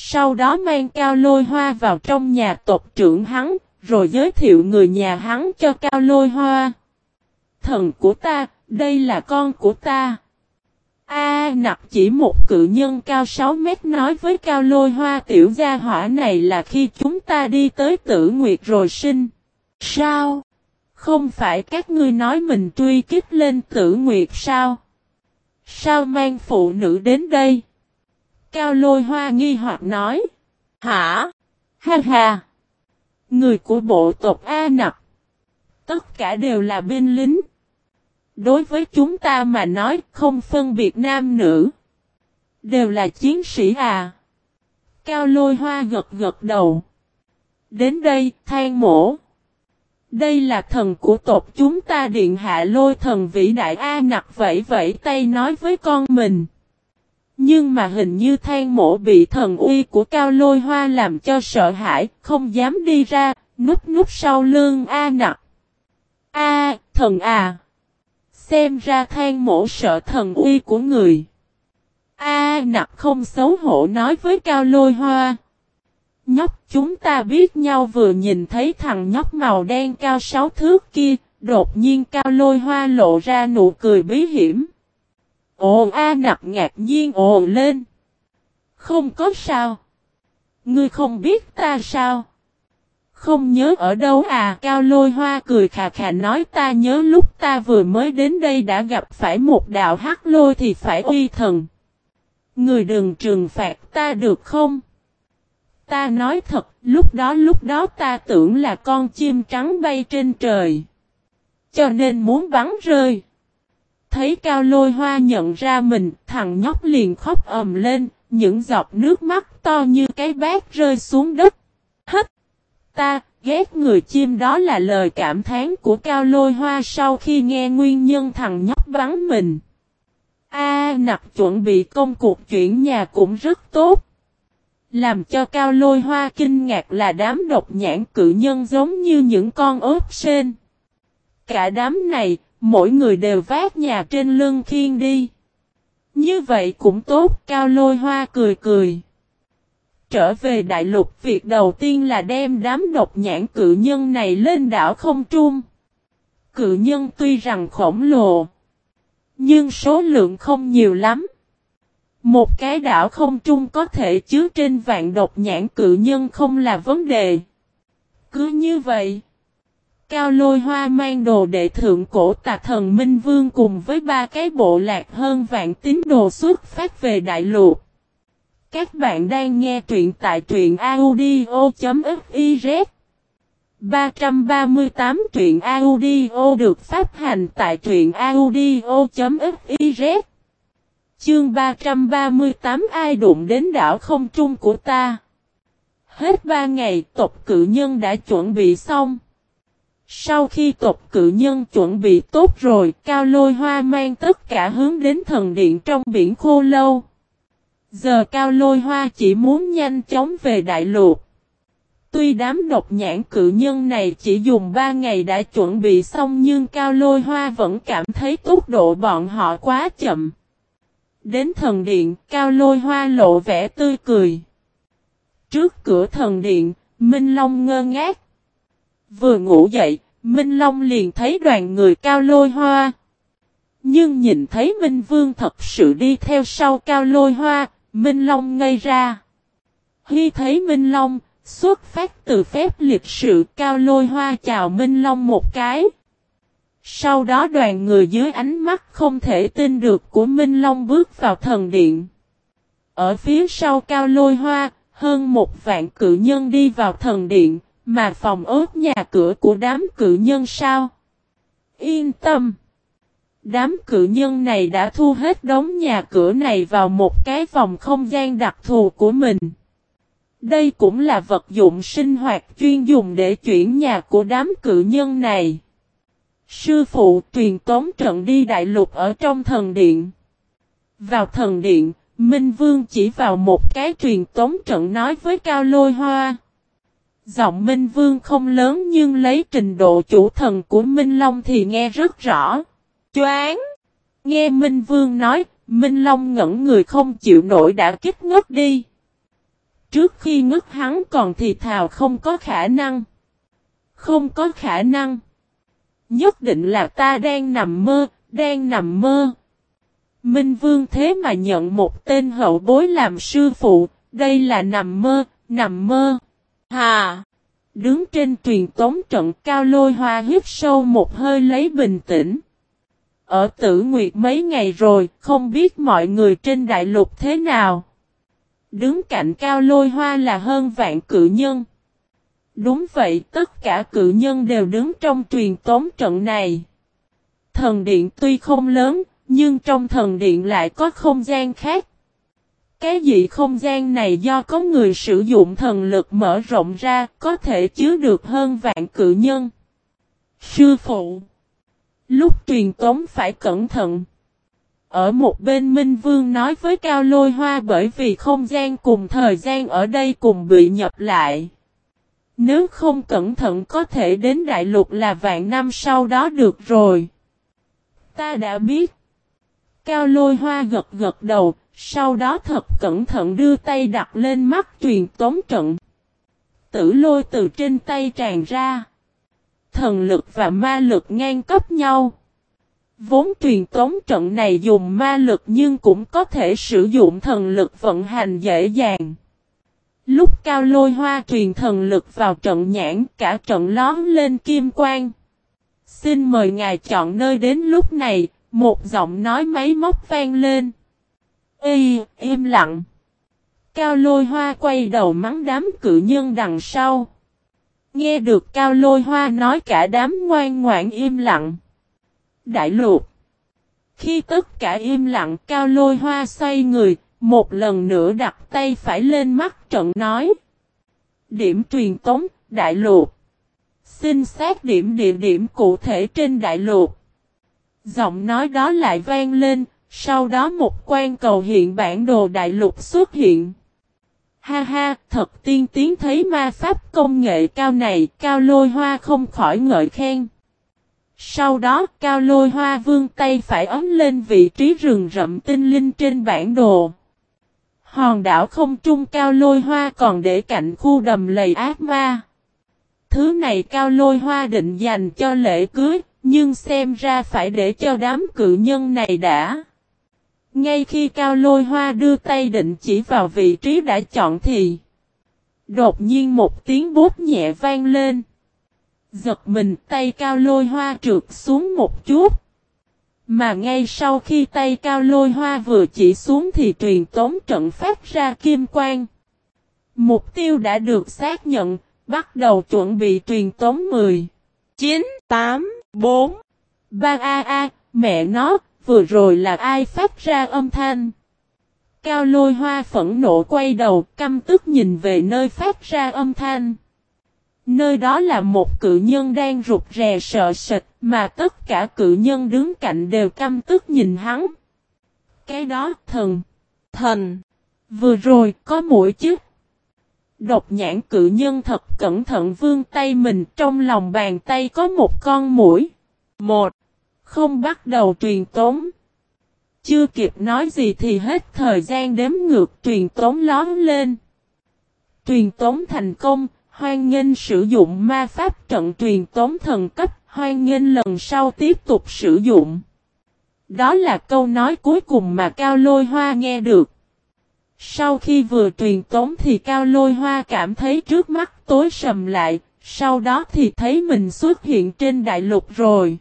Sau đó mang cao lôi hoa vào trong nhà tộc trưởng hắn, rồi giới thiệu người nhà hắn cho cao lôi hoa. Thần của ta, đây là con của ta. A nặc chỉ một cự nhân cao 6 mét nói với cao lôi hoa tiểu gia hỏa này là khi chúng ta đi tới tử nguyệt rồi sinh. Sao? Không phải các ngươi nói mình truy kích lên tử nguyệt sao? Sao mang phụ nữ đến đây? Cao lôi hoa nghi hoặc nói. Hả? Ha ha! Người của bộ tộc A nặc. Tất cả đều là binh lính. Đối với chúng ta mà nói không phân biệt nam nữ. Đều là chiến sĩ à. Cao lôi hoa gật gật đầu. Đến đây, than mổ. Đây là thần của tộc chúng ta điện hạ lôi thần vĩ đại A nặc vẫy vẫy tay nói với con mình. Nhưng mà hình như than mổ bị thần uy của cao lôi hoa làm cho sợ hãi, không dám đi ra, núp núp sau lưng A nặc. A, thần à! Xem ra than mổ sợ thần uy của người. A nặc không xấu hổ nói với cao lôi hoa. Nhóc chúng ta biết nhau vừa nhìn thấy thằng nhóc màu đen cao sáu thước kia, đột nhiên cao lôi hoa lộ ra nụ cười bí hiểm. Ồ A nặc ngạc nhiên ồ lên. Không có sao. Ngươi không biết ta sao? Không nhớ ở đâu à Cao lôi hoa cười khà khà nói ta nhớ lúc ta vừa mới đến đây đã gặp phải một đạo hắc lôi thì phải uy thần. Người đừng trừng phạt ta được không? Ta nói thật, lúc đó lúc đó ta tưởng là con chim trắng bay trên trời. Cho nên muốn bắn rơi. Thấy cao lôi hoa nhận ra mình, thằng nhóc liền khóc ầm lên, những giọt nước mắt to như cái bát rơi xuống đất. Hất! Ta, ghét người chim đó là lời cảm thán của cao lôi hoa sau khi nghe nguyên nhân thằng nhóc vắng mình. A nặc chuẩn bị công cuộc chuyển nhà cũng rất tốt. Làm cho cao lôi hoa kinh ngạc là đám độc nhãn cự nhân giống như những con ớt sên. Cả đám này, mỗi người đều vác nhà trên lưng khiên đi. Như vậy cũng tốt, cao lôi hoa cười cười. Trở về đại lục việc đầu tiên là đem đám độc nhãn cự nhân này lên đảo không trung. Cự nhân tuy rằng khổng lồ, nhưng số lượng không nhiều lắm. Một cái đảo không trung có thể chứa trên vạn độc nhãn cự nhân không là vấn đề. Cứ như vậy, Cao lôi hoa mang đồ đệ thượng cổ tà thần Minh Vương cùng với ba cái bộ lạc hơn vạn tín đồ xuất phát về đại lục. Các bạn đang nghe truyện tại truyện audio.fiz 338 truyện audio được phát hành tại truyện audio.fiz Chương 338 ai đụng đến đảo không trung của ta. Hết ba ngày, tộc cự nhân đã chuẩn bị xong. Sau khi tộc cự nhân chuẩn bị tốt rồi, Cao Lôi Hoa mang tất cả hướng đến thần điện trong biển khô lâu. Giờ Cao Lôi Hoa chỉ muốn nhanh chóng về đại lục. Tuy đám độc nhãn cự nhân này chỉ dùng 3 ngày đã chuẩn bị xong nhưng Cao Lôi Hoa vẫn cảm thấy tốc độ bọn họ quá chậm. Đến thần điện, Cao Lôi Hoa lộ vẻ tươi cười. Trước cửa thần điện, Minh Long ngơ ngác. Vừa ngủ dậy, Minh Long liền thấy đoàn người Cao Lôi Hoa. Nhưng nhìn thấy Minh Vương thật sự đi theo sau Cao Lôi Hoa, Minh Long ngây ra. Khi thấy Minh Long, xuất phát từ phép liệt sự Cao Lôi Hoa chào Minh Long một cái. Sau đó đoàn người dưới ánh mắt không thể tin được của Minh Long bước vào thần điện. Ở phía sau cao lôi hoa, hơn một vạn cự nhân đi vào thần điện, mà phòng ốt nhà cửa của đám cự nhân sao? Yên tâm! Đám cự nhân này đã thu hết đống nhà cửa này vào một cái vòng không gian đặc thù của mình. Đây cũng là vật dụng sinh hoạt chuyên dùng để chuyển nhà của đám cự nhân này. Sư phụ truyền tống trận đi đại lục ở trong thần điện. Vào thần điện, Minh Vương chỉ vào một cái truyền tống trận nói với Cao Lôi Hoa. Giọng Minh Vương không lớn nhưng lấy trình độ chủ thần của Minh Long thì nghe rất rõ. Choáng! Nghe Minh Vương nói, Minh Long ngẩn người không chịu nổi đã kích ngất đi. Trước khi ngất hắn còn thì thào không có khả năng. Không có khả năng. Nhất định là ta đang nằm mơ, đang nằm mơ. Minh Vương thế mà nhận một tên hậu bối làm sư phụ, đây là nằm mơ, nằm mơ. Hà! Đứng trên truyền tống trận cao lôi hoa hít sâu một hơi lấy bình tĩnh. Ở tử nguyệt mấy ngày rồi, không biết mọi người trên đại lục thế nào. Đứng cạnh cao lôi hoa là hơn vạn cự nhân. Đúng vậy, tất cả cự nhân đều đứng trong truyền tống trận này. Thần điện tuy không lớn, nhưng trong thần điện lại có không gian khác. Cái gì không gian này do có người sử dụng thần lực mở rộng ra, có thể chứa được hơn vạn cự nhân. Sư phụ Lúc truyền tống phải cẩn thận. Ở một bên Minh Vương nói với Cao Lôi Hoa bởi vì không gian cùng thời gian ở đây cùng bị nhập lại. Nếu không cẩn thận có thể đến đại lục là vạn năm sau đó được rồi. Ta đã biết. Cao Lôi Hoa gật gật đầu, sau đó thật cẩn thận đưa tay đặt lên mắt truyền tống trận. Tử lôi từ trên tay tràn ra. Thần lực và ma lực ngang cấp nhau. Vốn truyền tống trận này dùng ma lực nhưng cũng có thể sử dụng thần lực vận hành dễ dàng. Lúc cao lôi hoa truyền thần lực vào trận nhãn cả trận lón lên kim quang. Xin mời ngài chọn nơi đến lúc này, một giọng nói máy móc vang lên. Ê, im lặng. Cao lôi hoa quay đầu mắng đám cự nhân đằng sau. Nghe được cao lôi hoa nói cả đám ngoan ngoãn im lặng. Đại lục. Khi tất cả im lặng cao lôi hoa xoay người, một lần nữa đặt tay phải lên mắt trận nói. Điểm truyền tống, đại lục. Xin xác điểm địa điểm cụ thể trên đại lục. Giọng nói đó lại vang lên, sau đó một quan cầu hiện bản đồ đại lục xuất hiện. Ha ha, thật tiên tiến thấy ma pháp công nghệ cao này, cao lôi hoa không khỏi ngợi khen. Sau đó, cao lôi hoa vương tay phải ấm lên vị trí rừng rậm tinh linh trên bản đồ. Hòn đảo không trung cao lôi hoa còn để cạnh khu đầm lầy ác ma. Thứ này cao lôi hoa định dành cho lễ cưới, nhưng xem ra phải để cho đám cự nhân này đã. Ngay khi cao lôi hoa đưa tay định chỉ vào vị trí đã chọn thì, Đột nhiên một tiếng bút nhẹ vang lên. Giật mình tay cao lôi hoa trượt xuống một chút. Mà ngay sau khi tay cao lôi hoa vừa chỉ xuống thì truyền tống trận phát ra kim quang. Mục tiêu đã được xác nhận, Bắt đầu chuẩn bị truyền tống 10 9 8 4 3 a a mẹ nó vừa rồi là ai phát ra âm thanh. Cao lôi hoa phẫn nộ quay đầu căm tức nhìn về nơi phát ra âm thanh. Nơi đó là một cự nhân đang rụt rè sợ sệt mà tất cả cự nhân đứng cạnh đều căm tức nhìn hắn. Cái đó thần, thần, vừa rồi có mũi chứ. Độc nhãn cự nhân thật cẩn thận vương tay mình trong lòng bàn tay có một con mũi. Một. Không bắt đầu truyền tống. Chưa kịp nói gì thì hết thời gian đếm ngược truyền tống lón lên. Truyền tống thành công, hoan nghênh sử dụng ma pháp trận truyền tống thần cấp, hoan nghênh lần sau tiếp tục sử dụng. Đó là câu nói cuối cùng mà Cao Lôi Hoa nghe được. Sau khi vừa truyền tống thì Cao Lôi Hoa cảm thấy trước mắt tối sầm lại, sau đó thì thấy mình xuất hiện trên đại lục rồi.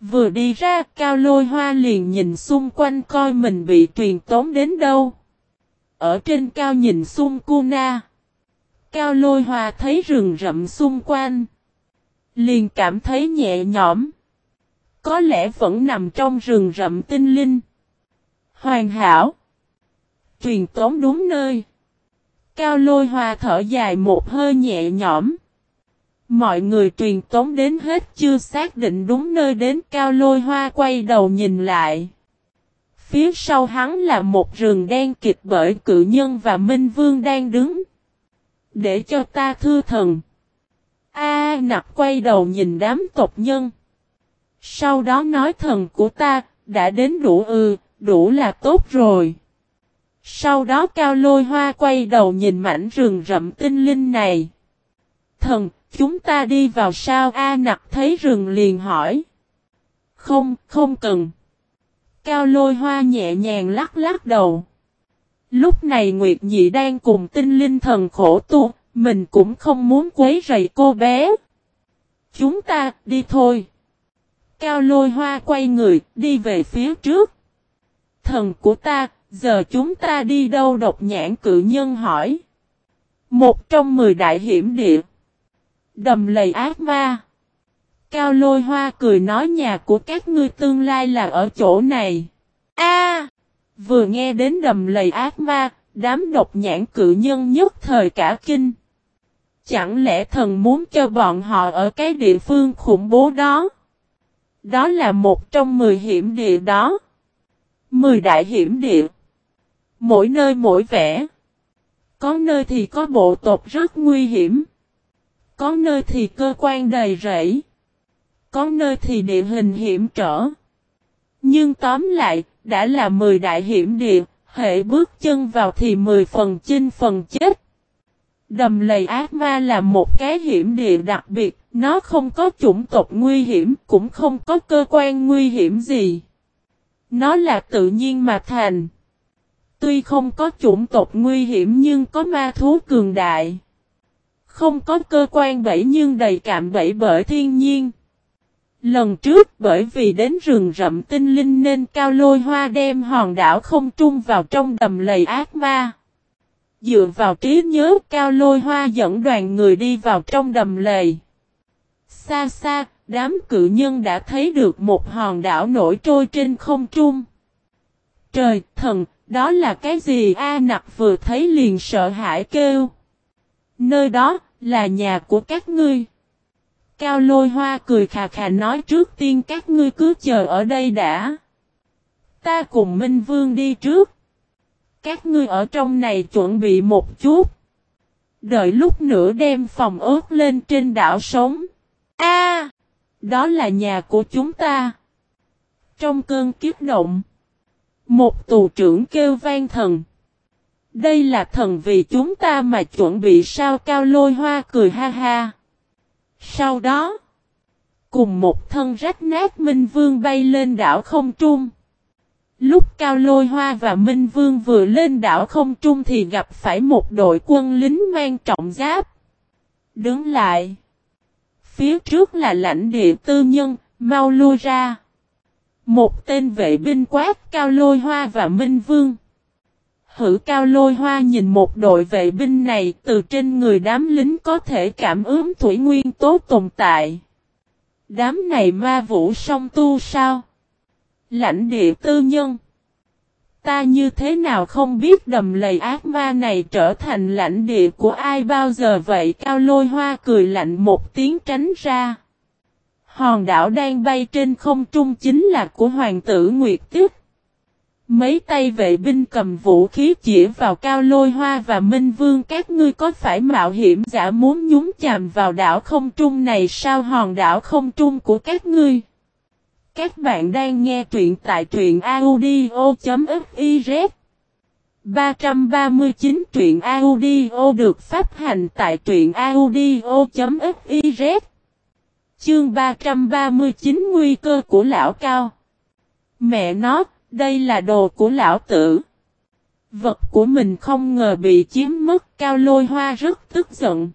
Vừa đi ra, Cao Lôi Hoa liền nhìn xung quanh coi mình bị truyền tống đến đâu. Ở trên cao nhìn xung Kuna. Cao Lôi Hoa thấy rừng rậm xung quanh. Liền cảm thấy nhẹ nhõm. Có lẽ vẫn nằm trong rừng rậm tinh linh. Hoàn hảo. Truyền tống đúng nơi. Cao Lôi Hoa thở dài một hơi nhẹ nhõm. Mọi người truyền tống đến hết chưa xác định đúng nơi đến cao lôi hoa quay đầu nhìn lại. Phía sau hắn là một rừng đen kịch bởi cự nhân và minh vương đang đứng. Để cho ta thư thần. A nặc quay đầu nhìn đám tộc nhân. Sau đó nói thần của ta, đã đến đủ ư, đủ là tốt rồi. Sau đó cao lôi hoa quay đầu nhìn mảnh rừng rậm tinh linh này. Thần, chúng ta đi vào sao A nặc thấy rừng liền hỏi. Không, không cần. Cao lôi hoa nhẹ nhàng lắc lắc đầu. Lúc này Nguyệt Nhị đang cùng tinh linh thần khổ tu, mình cũng không muốn quấy rầy cô bé. Chúng ta đi thôi. Cao lôi hoa quay người, đi về phía trước. Thần của ta, giờ chúng ta đi đâu độc nhãn cự nhân hỏi. Một trong mười đại hiểm địa. Đầm lầy ác ma. Cao lôi hoa cười nói nhà của các ngươi tương lai là ở chỗ này. A, Vừa nghe đến đầm lầy ác ma, đám độc nhãn cự nhân nhất thời cả kinh. Chẳng lẽ thần muốn cho bọn họ ở cái địa phương khủng bố đó? Đó là một trong mười hiểm địa đó. Mười đại hiểm địa. Mỗi nơi mỗi vẻ. Có nơi thì có bộ tộc rất nguy hiểm. Có nơi thì cơ quan đầy rẫy. Có nơi thì địa hình hiểm trở. Nhưng tóm lại, đã là 10 đại hiểm địa, hệ bước chân vào thì 10 phần chinh phần chết. Đầm lầy ác ma là một cái hiểm địa đặc biệt, nó không có chủng tộc nguy hiểm, cũng không có cơ quan nguy hiểm gì. Nó là tự nhiên mà thành. Tuy không có chủng tộc nguy hiểm nhưng có ma thú cường đại. Không có cơ quan bẫy nhưng đầy cạm bẫy bởi thiên nhiên. Lần trước bởi vì đến rừng rậm tinh linh nên cao lôi hoa đem hòn đảo không trung vào trong đầm lầy ác ma. Dựa vào trí nhớ cao lôi hoa dẫn đoàn người đi vào trong đầm lầy. Xa xa, đám cự nhân đã thấy được một hòn đảo nổi trôi trên không trung. Trời, thần, đó là cái gì A nặc vừa thấy liền sợ hãi kêu. Nơi đó, là nhà của các ngươi. Cao lôi hoa cười khà khà nói trước tiên các ngươi cứ chờ ở đây đã. Ta cùng Minh Vương đi trước. Các ngươi ở trong này chuẩn bị một chút. Đợi lúc nữa đem phòng ớt lên trên đảo sống. A, Đó là nhà của chúng ta. Trong cơn kiếp động. Một tù trưởng kêu vang thần. Đây là thần vì chúng ta mà chuẩn bị sao cao lôi hoa cười ha ha. Sau đó, cùng một thân rách nát Minh Vương bay lên đảo không trung. Lúc Cao Lôi Hoa và Minh Vương vừa lên đảo không trung thì gặp phải một đội quân lính mang trọng giáp. Đứng lại. Phía trước là lãnh địa tư nhân, mau lui ra. Một tên vệ binh quát, Cao Lôi Hoa và Minh Vương. Hử, cao lôi hoa nhìn một đội vệ binh này, từ trên người đám lính có thể cảm ứng thủy nguyên tố tồn tại. Đám này ma vũ song tu sao? Lãnh địa tư nhân. Ta như thế nào không biết đầm lầy ác ma này trở thành lãnh địa của ai bao giờ vậy? Cao lôi hoa cười lạnh một tiếng tránh ra. Hòn đảo đang bay trên không trung chính là của hoàng tử Nguyệt Tiếp. Mấy tay vệ binh cầm vũ khí chỉ vào cao lôi hoa và minh vương, các ngươi có phải mạo hiểm giả muốn nhúng chàm vào đảo không trung này sao hòn đảo không trung của các ngươi. Các bạn đang nghe truyện tại truyện audio.fiz 339 truyện audio được phát hành tại truyện audio.fiz Chương 339 Nguy cơ của lão cao Mẹ nó, đây là đồ của lão tử. Vật của mình không ngờ bị chiếm mất cao lôi hoa rất tức giận.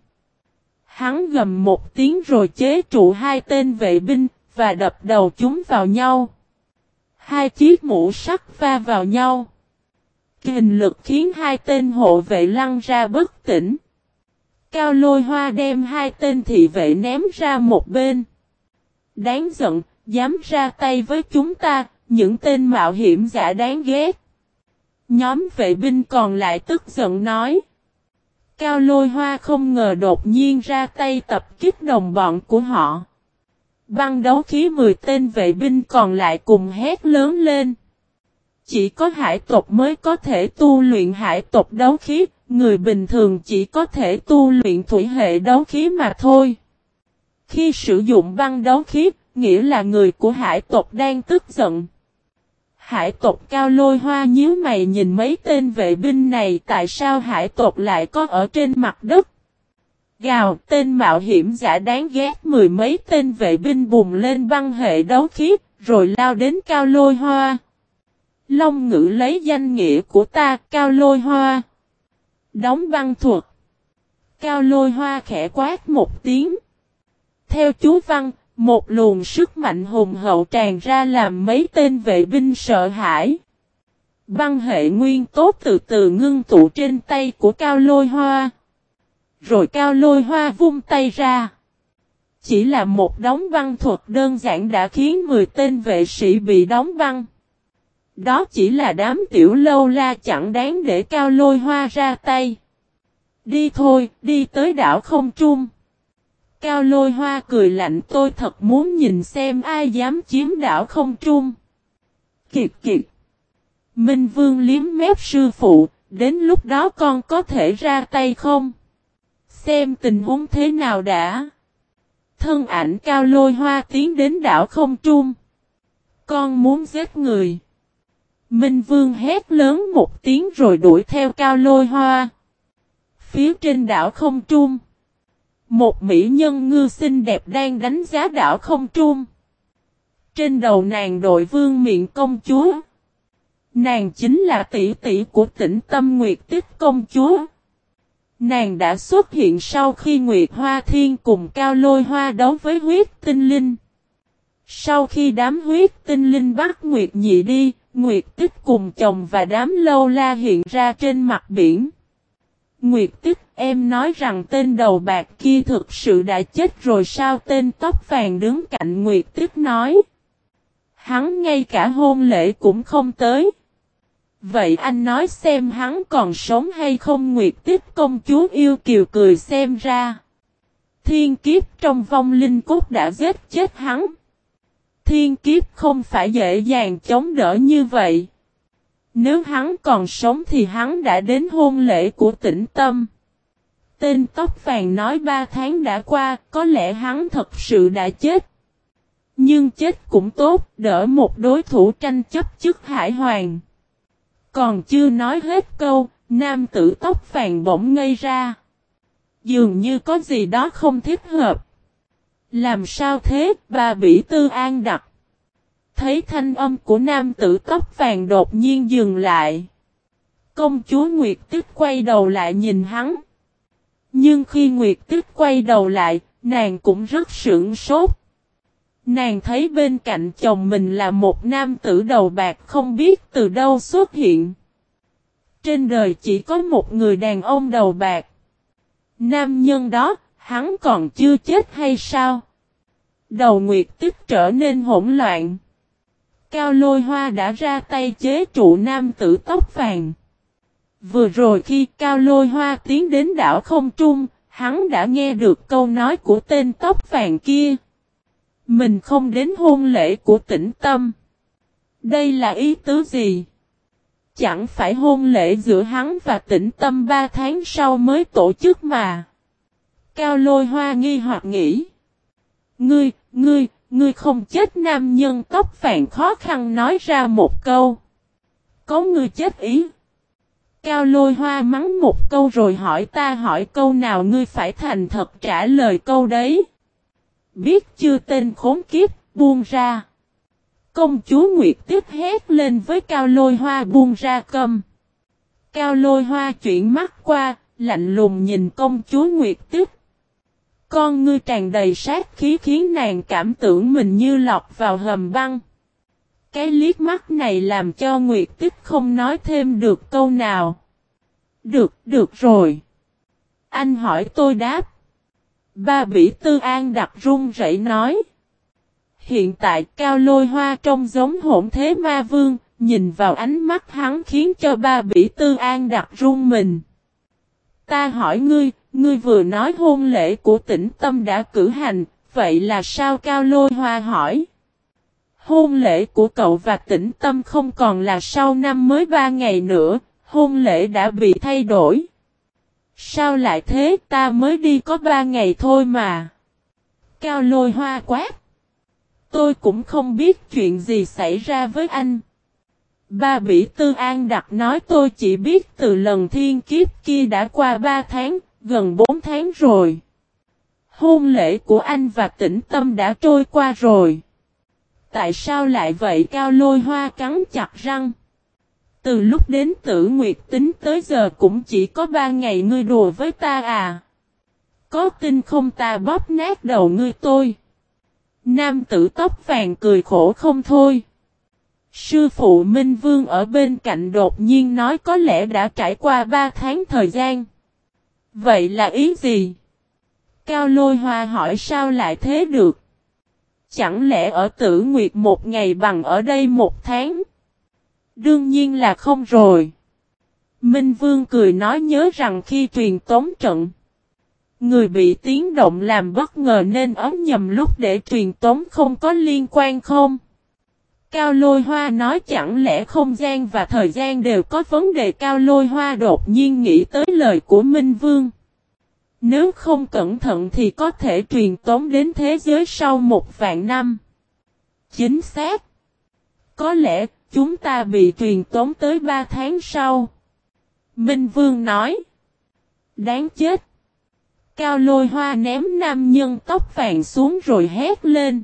Hắn gầm một tiếng rồi chế trụ hai tên vệ binh và đập đầu chúng vào nhau. Hai chiếc mũ sắt va vào nhau. Kình lực khiến hai tên hộ vệ lăn ra bất tỉnh. Cao lôi hoa đem hai tên thị vệ ném ra một bên. Đáng giận, dám ra tay với chúng ta, những tên mạo hiểm giả đáng ghét. Nhóm vệ binh còn lại tức giận nói. Cao lôi hoa không ngờ đột nhiên ra tay tập kích đồng bọn của họ. Băng đấu khí 10 tên vệ binh còn lại cùng hét lớn lên. Chỉ có hải tộc mới có thể tu luyện hải tộc đấu khí, người bình thường chỉ có thể tu luyện thủy hệ đấu khí mà thôi. Khi sử dụng băng đấu khí, nghĩa là người của hải tộc đang tức giận. Hải tộc cao lôi hoa nhíu mày nhìn mấy tên vệ binh này tại sao hải tộc lại có ở trên mặt đất. Gào tên mạo hiểm giả đáng ghét mười mấy tên vệ binh bùng lên băng hệ đấu khí rồi lao đến cao lôi hoa. Long ngữ lấy danh nghĩa của ta cao lôi hoa. Đóng băng thuật. Cao lôi hoa khẽ quát một tiếng. Theo chú văn, một luồng sức mạnh hùng hậu tràn ra làm mấy tên vệ binh sợ hãi. Băng hệ nguyên tốt từ từ ngưng tụ trên tay của cao lôi hoa. Rồi cao lôi hoa vung tay ra. Chỉ là một đóng băng thuật đơn giản đã khiến 10 tên vệ sĩ bị đóng băng. Đó chỉ là đám tiểu lâu la chẳng đáng để cao lôi hoa ra tay. Đi thôi, đi tới đảo không trung. Cao lôi hoa cười lạnh tôi thật muốn nhìn xem ai dám chiếm đảo không trung. Kiệt kiệt. Minh Vương liếm mép sư phụ, đến lúc đó con có thể ra tay không? Xem tình huống thế nào đã. Thân ảnh cao lôi hoa tiến đến đảo không trung. Con muốn giết người. Minh Vương hét lớn một tiếng rồi đuổi theo cao lôi hoa. Phía trên đảo không trung. Một mỹ nhân ngư xinh đẹp đang đánh giá đảo không trung. Trên đầu nàng đội vương miệng công chúa. Nàng chính là tỷ tỷ của tỉnh Tâm Nguyệt Tích công chúa. Nàng đã xuất hiện sau khi Nguyệt Hoa Thiên cùng Cao Lôi Hoa đấu với huyết tinh linh. Sau khi đám huyết tinh linh bắt Nguyệt nhị đi, Nguyệt Tích cùng chồng và đám lâu la hiện ra trên mặt biển. Nguyệt Tích, em nói rằng tên đầu bạc kia thực sự đã chết rồi sao tên tóc vàng đứng cạnh Nguyệt Tích nói. Hắn ngay cả hôn lễ cũng không tới. Vậy anh nói xem hắn còn sống hay không Nguyệt Tích, công chúa yêu kiều cười xem ra. Thiên kiếp trong vong linh cốt đã giết chết hắn. Thiên kiếp không phải dễ dàng chống đỡ như vậy. Nếu hắn còn sống thì hắn đã đến hôn lễ của tĩnh tâm. Tên tóc vàng nói ba tháng đã qua, có lẽ hắn thật sự đã chết. Nhưng chết cũng tốt, đỡ một đối thủ tranh chấp chức hải hoàng. Còn chưa nói hết câu, nam tử tóc vàng bỗng ngây ra. Dường như có gì đó không thích hợp. Làm sao thế, bà Bỉ Tư An đặt. Thấy thanh âm của nam tử tóc vàng đột nhiên dừng lại. Công chúa Nguyệt Tích quay đầu lại nhìn hắn. Nhưng khi Nguyệt Tích quay đầu lại, nàng cũng rất sững sốt. Nàng thấy bên cạnh chồng mình là một nam tử đầu bạc không biết từ đâu xuất hiện. Trên đời chỉ có một người đàn ông đầu bạc. Nam nhân đó, hắn còn chưa chết hay sao? Đầu Nguyệt tức trở nên hỗn loạn. Cao lôi hoa đã ra tay chế trụ nam tử tóc vàng. Vừa rồi khi cao lôi hoa tiến đến đảo không trung, hắn đã nghe được câu nói của tên tóc vàng kia. Mình không đến hôn lễ của tĩnh tâm. Đây là ý tứ gì? Chẳng phải hôn lễ giữa hắn và tĩnh tâm ba tháng sau mới tổ chức mà. Cao lôi hoa nghi hoặc nghĩ. Ngươi, ngươi, Ngươi không chết nam nhân tóc vàng khó khăn nói ra một câu. Có ngươi chết ý. Cao lôi hoa mắng một câu rồi hỏi ta hỏi câu nào ngươi phải thành thật trả lời câu đấy. Biết chưa tên khốn kiếp, buông ra. Công chúa Nguyệt tiếp hét lên với cao lôi hoa buông ra cầm. Cao lôi hoa chuyển mắt qua, lạnh lùng nhìn công chúa Nguyệt tiếp. Con ngươi tràn đầy sát khí khiến nàng cảm tưởng mình như lọt vào hầm băng. Cái liếc mắt này làm cho Nguyệt Tích không nói thêm được câu nào. Được, được rồi. Anh hỏi tôi đáp. Ba Bỉ Tư An đặt run rẩy nói. Hiện tại cao lôi hoa trông giống hỗn thế ma vương, nhìn vào ánh mắt hắn khiến cho ba Bỉ Tư An đặt run mình. Ta hỏi ngươi, Ngươi vừa nói hôn lễ của tĩnh tâm đã cử hành, vậy là sao Cao Lôi Hoa hỏi? Hôn lễ của cậu và tĩnh tâm không còn là sau năm mới ba ngày nữa, hôn lễ đã bị thay đổi. Sao lại thế ta mới đi có ba ngày thôi mà. Cao lôi hoa quát. Tôi cũng không biết chuyện gì xảy ra với anh. Ba Bỉ Tư An đặt nói tôi chỉ biết từ lần thiên kiếp kia đã qua ba tháng, gần bốn tháng rồi. Hôn lễ của anh và tĩnh tâm đã trôi qua rồi. Tại sao lại vậy cao lôi hoa cắn chặt răng. Từ lúc đến tử nguyệt tính tới giờ cũng chỉ có ba ngày ngươi đùa với ta à. Có tin không ta bóp nát đầu ngươi tôi. Nam tử tóc vàng cười khổ không thôi. Sư phụ Minh Vương ở bên cạnh đột nhiên nói có lẽ đã trải qua ba tháng thời gian. Vậy là ý gì? Cao lôi hoa hỏi sao lại thế được? Chẳng lẽ ở tử nguyệt một ngày bằng ở đây một tháng? Đương nhiên là không rồi. Minh Vương cười nói nhớ rằng khi truyền tống trận, người bị tiếng động làm bất ngờ nên ấm nhầm lúc để truyền tống không có liên quan không? Cao lôi hoa nói chẳng lẽ không gian và thời gian đều có vấn đề cao lôi hoa đột nhiên nghĩ tới lời của Minh Vương. Nếu không cẩn thận thì có thể truyền tống đến thế giới sau một vạn năm. Chính xác. Có lẽ chúng ta bị truyền tống tới ba tháng sau. Minh Vương nói. Đáng chết. Cao lôi hoa ném nam nhân tóc vàng xuống rồi hét lên.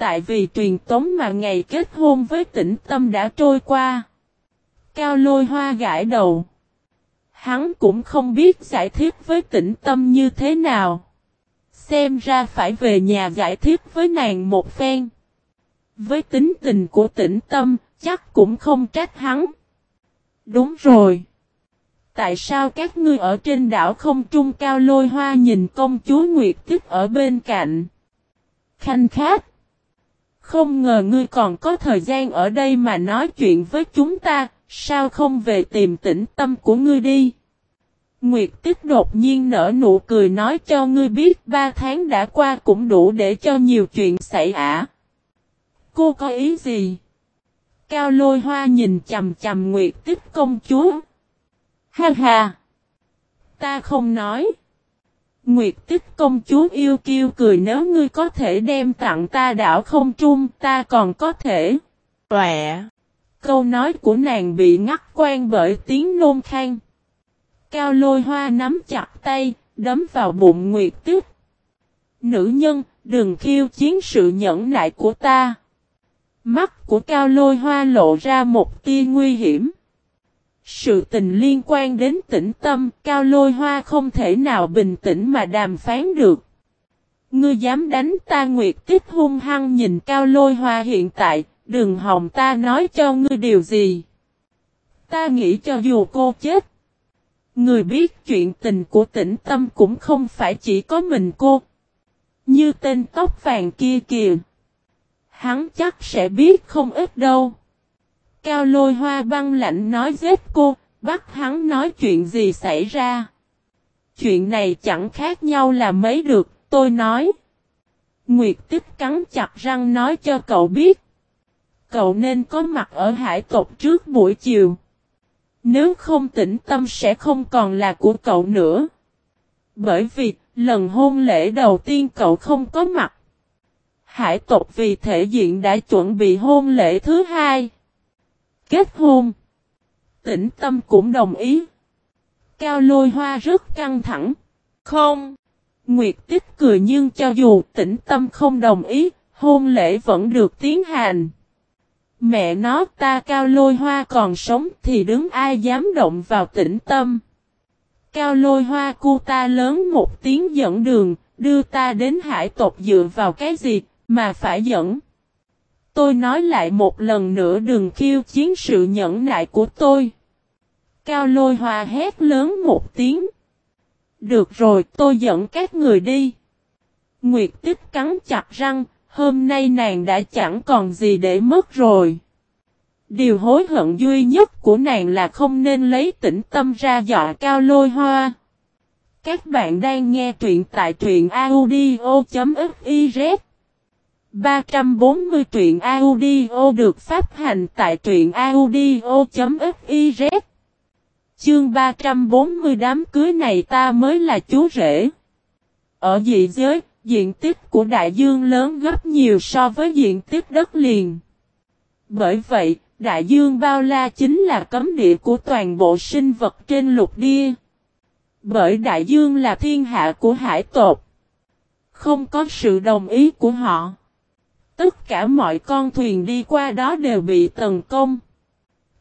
Tại vì truyền tống mà ngày kết hôn với tĩnh tâm đã trôi qua. Cao lôi hoa gãi đầu. Hắn cũng không biết giải thích với tĩnh tâm như thế nào. Xem ra phải về nhà giải thích với nàng một phen. Với tính tình của tĩnh tâm, chắc cũng không trách hắn. Đúng rồi. Tại sao các ngươi ở trên đảo không trung cao lôi hoa nhìn công chúa Nguyệt Tích ở bên cạnh? Khanh khát. Không ngờ ngươi còn có thời gian ở đây mà nói chuyện với chúng ta, sao không về tìm tĩnh tâm của ngươi đi? Nguyệt Tích đột nhiên nở nụ cười nói cho ngươi biết ba tháng đã qua cũng đủ để cho nhiều chuyện xảy ả. Cô có ý gì? Cao lôi hoa nhìn chầm chầm Nguyệt Tích công chúa. Ha ha! Ta không nói. Nguyệt tích công chúa yêu kiêu cười nếu ngươi có thể đem tặng ta đảo không trung ta còn có thể. Quẹ! Câu nói của nàng bị ngắt quan bởi tiếng nôn khang. Cao lôi hoa nắm chặt tay, đấm vào bụng Nguyệt tích. Nữ nhân, đừng khiêu chiến sự nhẫn nại của ta. Mắt của cao lôi hoa lộ ra một tia nguy hiểm. Sự tình liên quan đến tĩnh tâm, cao lôi hoa không thể nào bình tĩnh mà đàm phán được. Ngươi dám đánh ta nguyệt tích hung hăng nhìn cao lôi hoa hiện tại, đừng hòng ta nói cho ngươi điều gì. Ta nghĩ cho dù cô chết, người biết chuyện tình của tĩnh tâm cũng không phải chỉ có mình cô. Như tên tóc vàng kia kìa. Hắn chắc sẽ biết không ít đâu. Cao lôi hoa băng lạnh nói giết cô, bắt hắn nói chuyện gì xảy ra. Chuyện này chẳng khác nhau là mấy được, tôi nói. Nguyệt tích cắn chặt răng nói cho cậu biết. Cậu nên có mặt ở hải tộc trước buổi chiều. Nếu không tĩnh tâm sẽ không còn là của cậu nữa. Bởi vì, lần hôn lễ đầu tiên cậu không có mặt. Hải tộc vì thể diện đã chuẩn bị hôn lễ thứ hai kết hôn. Tĩnh tâm cũng đồng ý. Cao lôi hoa rất căng thẳng. Không. Nguyệt tích cười nhưng cho dù tĩnh tâm không đồng ý, hôn lễ vẫn được tiến hành. Mẹ nó ta cao lôi hoa còn sống thì đứng ai dám động vào tĩnh tâm. Cao lôi hoa cu ta lớn một tiếng dẫn đường, đưa ta đến hải tộc dựa vào cái gì mà phải dẫn. Tôi nói lại một lần nữa đừng khiêu chiến sự nhẫn nại của tôi. Cao lôi hòa hét lớn một tiếng. Được rồi tôi dẫn các người đi. Nguyệt tích cắn chặt răng, hôm nay nàng đã chẳng còn gì để mất rồi. Điều hối hận duy nhất của nàng là không nên lấy tĩnh tâm ra dọa cao lôi hoa. Các bạn đang nghe truyện tại truyện audio.fif 340 truyện audio được phát hành tại truyện audio.fiz Chương 340 đám cưới này ta mới là chú rể. Ở dị giới, diện tích của đại dương lớn gấp nhiều so với diện tích đất liền. Bởi vậy, Đại dương bao la chính là cấm địa của toàn bộ sinh vật trên lục địa. Bởi đại dương là thiên hạ của hải tộc. Không có sự đồng ý của họ. Tất cả mọi con thuyền đi qua đó đều bị tấn công.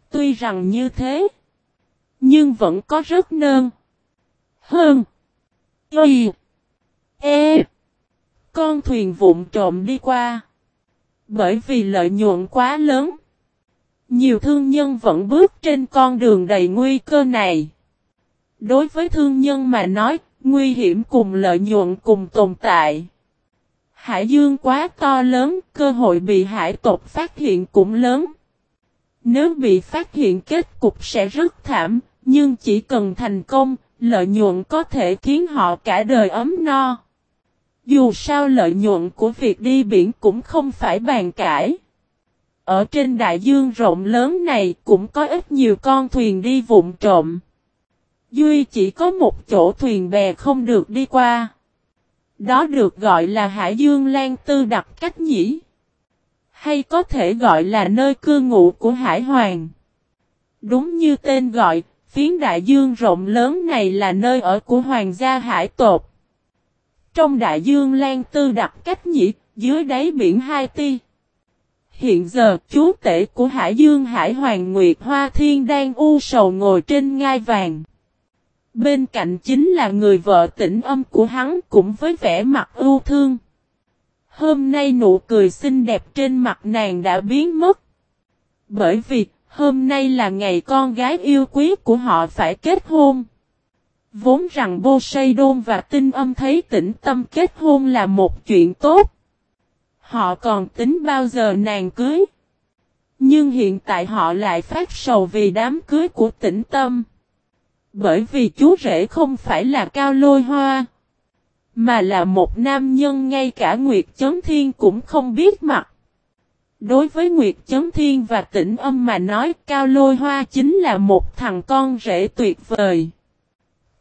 Tuy rằng như thế. Nhưng vẫn có rất nơn. Hơn. Y. E. Con thuyền vụn trộm đi qua. Bởi vì lợi nhuận quá lớn. Nhiều thương nhân vẫn bước trên con đường đầy nguy cơ này. Đối với thương nhân mà nói, nguy hiểm cùng lợi nhuận cùng tồn tại. Hải dương quá to lớn, cơ hội bị hải tộc phát hiện cũng lớn. Nếu bị phát hiện kết cục sẽ rất thảm, nhưng chỉ cần thành công, lợi nhuận có thể khiến họ cả đời ấm no. Dù sao lợi nhuận của việc đi biển cũng không phải bàn cãi. Ở trên đại dương rộng lớn này cũng có ít nhiều con thuyền đi vụn trộm. Duy chỉ có một chỗ thuyền bè không được đi qua. Đó được gọi là Hải Dương Lan Tư đặc cách Nhĩ, Hay có thể gọi là nơi cư ngụ của Hải Hoàng. Đúng như tên gọi, phiến đại dương rộng lớn này là nơi ở của Hoàng gia Hải Tột. Trong đại dương Lan Tư đặc cách Nhĩ, dưới đáy biển Hai Ti. Hiện giờ, chú tể của Hải Dương Hải Hoàng Nguyệt Hoa Thiên đang u sầu ngồi trên ngai vàng. Bên cạnh chính là người vợ tỉnh âm của hắn cũng với vẻ mặt ưu thương. Hôm nay nụ cười xinh đẹp trên mặt nàng đã biến mất. Bởi vì, hôm nay là ngày con gái yêu quý của họ phải kết hôn. Vốn rằng Bô Sây Đôn và Tinh Âm thấy tĩnh tâm kết hôn là một chuyện tốt. Họ còn tính bao giờ nàng cưới. Nhưng hiện tại họ lại phát sầu vì đám cưới của tĩnh tâm. Bởi vì chú rể không phải là cao lôi hoa. Mà là một nam nhân ngay cả Nguyệt Chấn Thiên cũng không biết mặt. Đối với Nguyệt Chấn Thiên và Tĩnh Âm mà nói Cao Lôi Hoa chính là một thằng con rể tuyệt vời.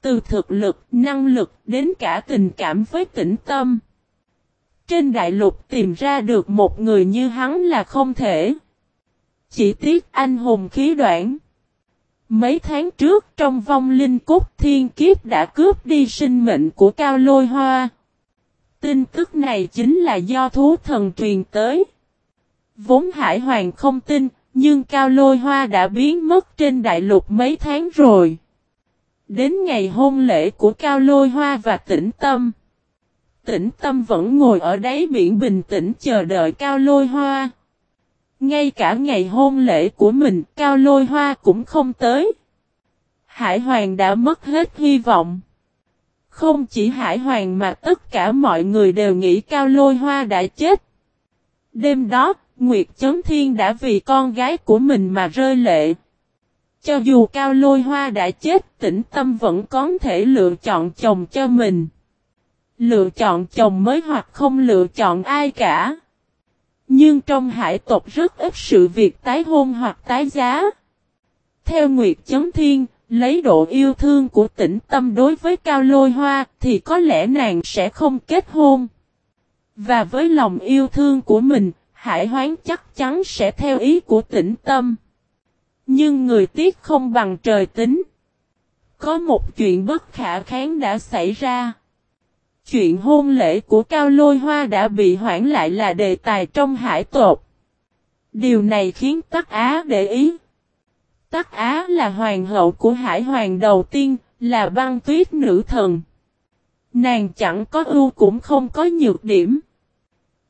Từ thực lực, năng lực đến cả tình cảm với tĩnh tâm. Trên đại lục tìm ra được một người như hắn là không thể. Chỉ tiếc anh hùng khí đoạn. Mấy tháng trước trong vong linh cốt thiên kiếp đã cướp đi sinh mệnh của Cao Lôi Hoa. Tin tức này chính là do thú thần truyền tới. Vốn Hải Hoàng không tin, nhưng Cao Lôi Hoa đã biến mất trên đại lục mấy tháng rồi. Đến ngày hôn lễ của Cao Lôi Hoa và Tĩnh Tâm. Tĩnh Tâm vẫn ngồi ở đáy biển bình tĩnh chờ đợi Cao Lôi Hoa. Ngay cả ngày hôn lễ của mình Cao Lôi Hoa cũng không tới. Hải Hoàng đã mất hết hy vọng. Không chỉ Hải Hoàng mà tất cả mọi người đều nghĩ Cao Lôi Hoa đã chết. Đêm đó, Nguyệt Chấn Thiên đã vì con gái của mình mà rơi lệ. Cho dù Cao Lôi Hoa đã chết, tĩnh tâm vẫn có thể lựa chọn chồng cho mình. Lựa chọn chồng mới hoặc không lựa chọn ai cả. Nhưng trong hải tộc rất ít sự việc tái hôn hoặc tái giá. Theo Nguyệt Chấn Thiên, lấy độ yêu thương của tĩnh tâm đối với Cao Lôi Hoa thì có lẽ nàng sẽ không kết hôn. Và với lòng yêu thương của mình, Hải Hoán chắc chắn sẽ theo ý của tĩnh tâm. Nhưng người tiếc không bằng trời tính. Có một chuyện bất khả kháng đã xảy ra. Chuyện hôn lễ của Cao Lôi Hoa đã bị hoãn lại là đề tài trong hải tột. Điều này khiến Tắc Á để ý. Tắc Á là hoàng hậu của hải hoàng đầu tiên, là băng tuyết nữ thần. Nàng chẳng có ưu cũng không có nhược điểm.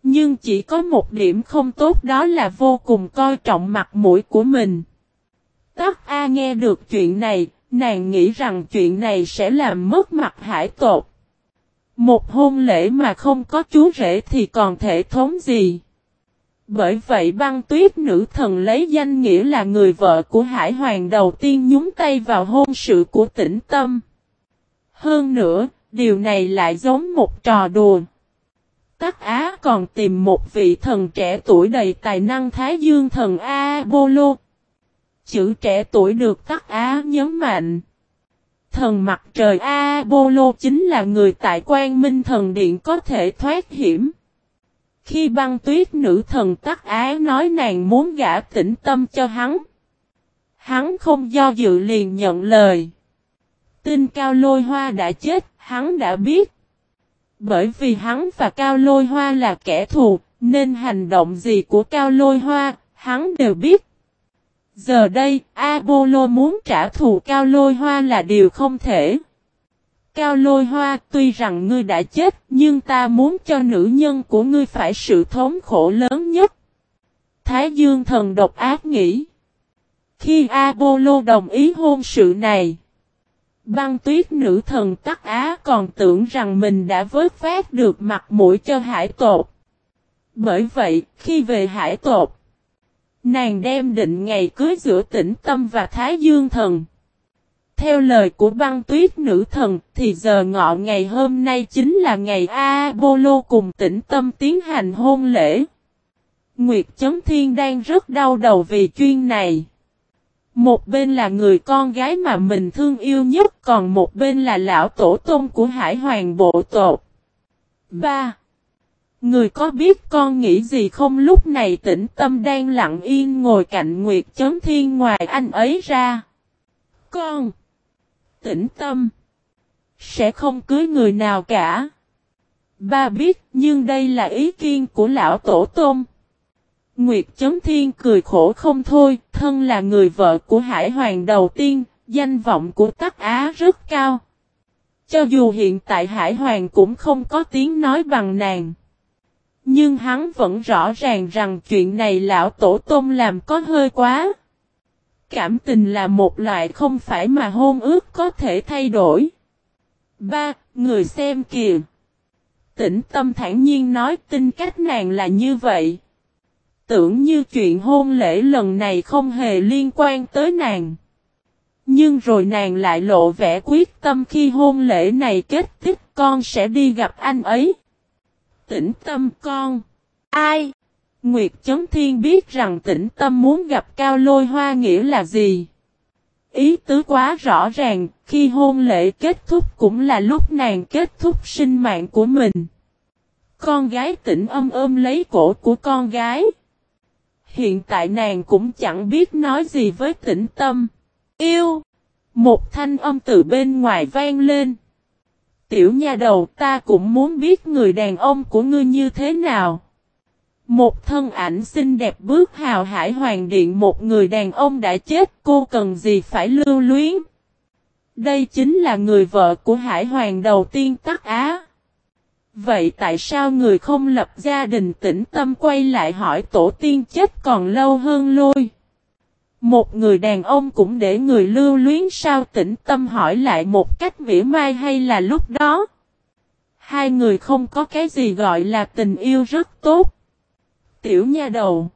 Nhưng chỉ có một điểm không tốt đó là vô cùng coi trọng mặt mũi của mình. Tắc A nghe được chuyện này, nàng nghĩ rằng chuyện này sẽ làm mất mặt hải tột. Một hôn lễ mà không có chú rể thì còn thể thống gì? Bởi vậy băng tuyết nữ thần lấy danh nghĩa là người vợ của hải hoàng đầu tiên nhúng tay vào hôn sự của tĩnh tâm. Hơn nữa, điều này lại giống một trò đùa. Tắc Á còn tìm một vị thần trẻ tuổi đầy tài năng Thái Dương thần A-bô-lô. Chữ trẻ tuổi được Tắc Á nhấn mạnh. Thần mặt trời Apollo chính là người tại quan minh thần điện có thể thoát hiểm. Khi băng tuyết nữ thần tắc ái nói nàng muốn gả tĩnh tâm cho hắn. Hắn không do dự liền nhận lời. Tin cao lôi hoa đã chết, hắn đã biết. Bởi vì hắn và cao lôi hoa là kẻ thù, nên hành động gì của cao lôi hoa, hắn đều biết. Giờ đây, Apollo muốn trả thù cao lôi hoa là điều không thể. Cao lôi hoa, tuy rằng ngươi đã chết, nhưng ta muốn cho nữ nhân của ngươi phải sự thống khổ lớn nhất. Thái Dương thần độc ác nghĩ. Khi Apollo đồng ý hôn sự này, băng tuyết nữ thần tắc á còn tưởng rằng mình đã vớt phát được mặt mũi cho hải tột. Bởi vậy, khi về hải tột, nàng đem định ngày cưới giữa tĩnh tâm và Thái Dương thần. Theo lời của băng tuyết nữ thần, thì giờ ngọ ngày hôm nay chính là ngày Apollo cùng tĩnh tâm tiến hành hôn lễ. Nguyệt Chấn Thiên đang rất đau đầu vì chuyên này. Một bên là người con gái mà mình thương yêu nhất, còn một bên là lão tổ tông của hải hoàng bộ tộc. 3. Người có biết con nghĩ gì không lúc này tĩnh tâm đang lặng yên ngồi cạnh Nguyệt Chấn Thiên ngoài anh ấy ra. Con! Tĩnh tâm! Sẽ không cưới người nào cả. Ba biết nhưng đây là ý kiến của lão tổ Tôm. Nguyệt Chấn Thiên cười khổ không thôi, thân là người vợ của Hải Hoàng đầu tiên, danh vọng của Tắc Á rất cao. Cho dù hiện tại Hải Hoàng cũng không có tiếng nói bằng nàng. Nhưng hắn vẫn rõ ràng rằng chuyện này lão tổ tôm làm có hơi quá. Cảm tình là một loại không phải mà hôn ước có thể thay đổi. Ba, người xem kìa. Tĩnh tâm thản nhiên nói tin cách nàng là như vậy. Tưởng như chuyện hôn lễ lần này không hề liên quan tới nàng. Nhưng rồi nàng lại lộ vẻ quyết tâm khi hôn lễ này kết thúc con sẽ đi gặp anh ấy. Tĩnh tâm con. Ai? Nguyệt Chấn Thiên biết rằng tĩnh tâm muốn gặp Cao Lôi Hoa nghĩa là gì? Ý tứ quá rõ ràng, khi hôn lễ kết thúc cũng là lúc nàng kết thúc sinh mạng của mình. Con gái tĩnh âm ôm lấy cổ của con gái. Hiện tại nàng cũng chẳng biết nói gì với tĩnh tâm. Yêu! Một thanh âm từ bên ngoài vang lên. Tiểu nha đầu, ta cũng muốn biết người đàn ông của ngươi như thế nào. Một thân ảnh xinh đẹp bước hào hải hoàng điện, một người đàn ông đã chết, cô cần gì phải lưu luyến. Đây chính là người vợ của hải hoàng đầu tiên tắc á. Vậy tại sao người không lập gia đình tĩnh tâm quay lại hỏi tổ tiên chết còn lâu hơn lôi? Một người đàn ông cũng để người lưu luyến sao tĩnh tâm hỏi lại một cách mỉa mai hay là lúc đó? Hai người không có cái gì gọi là tình yêu rất tốt. Tiểu nha đầu.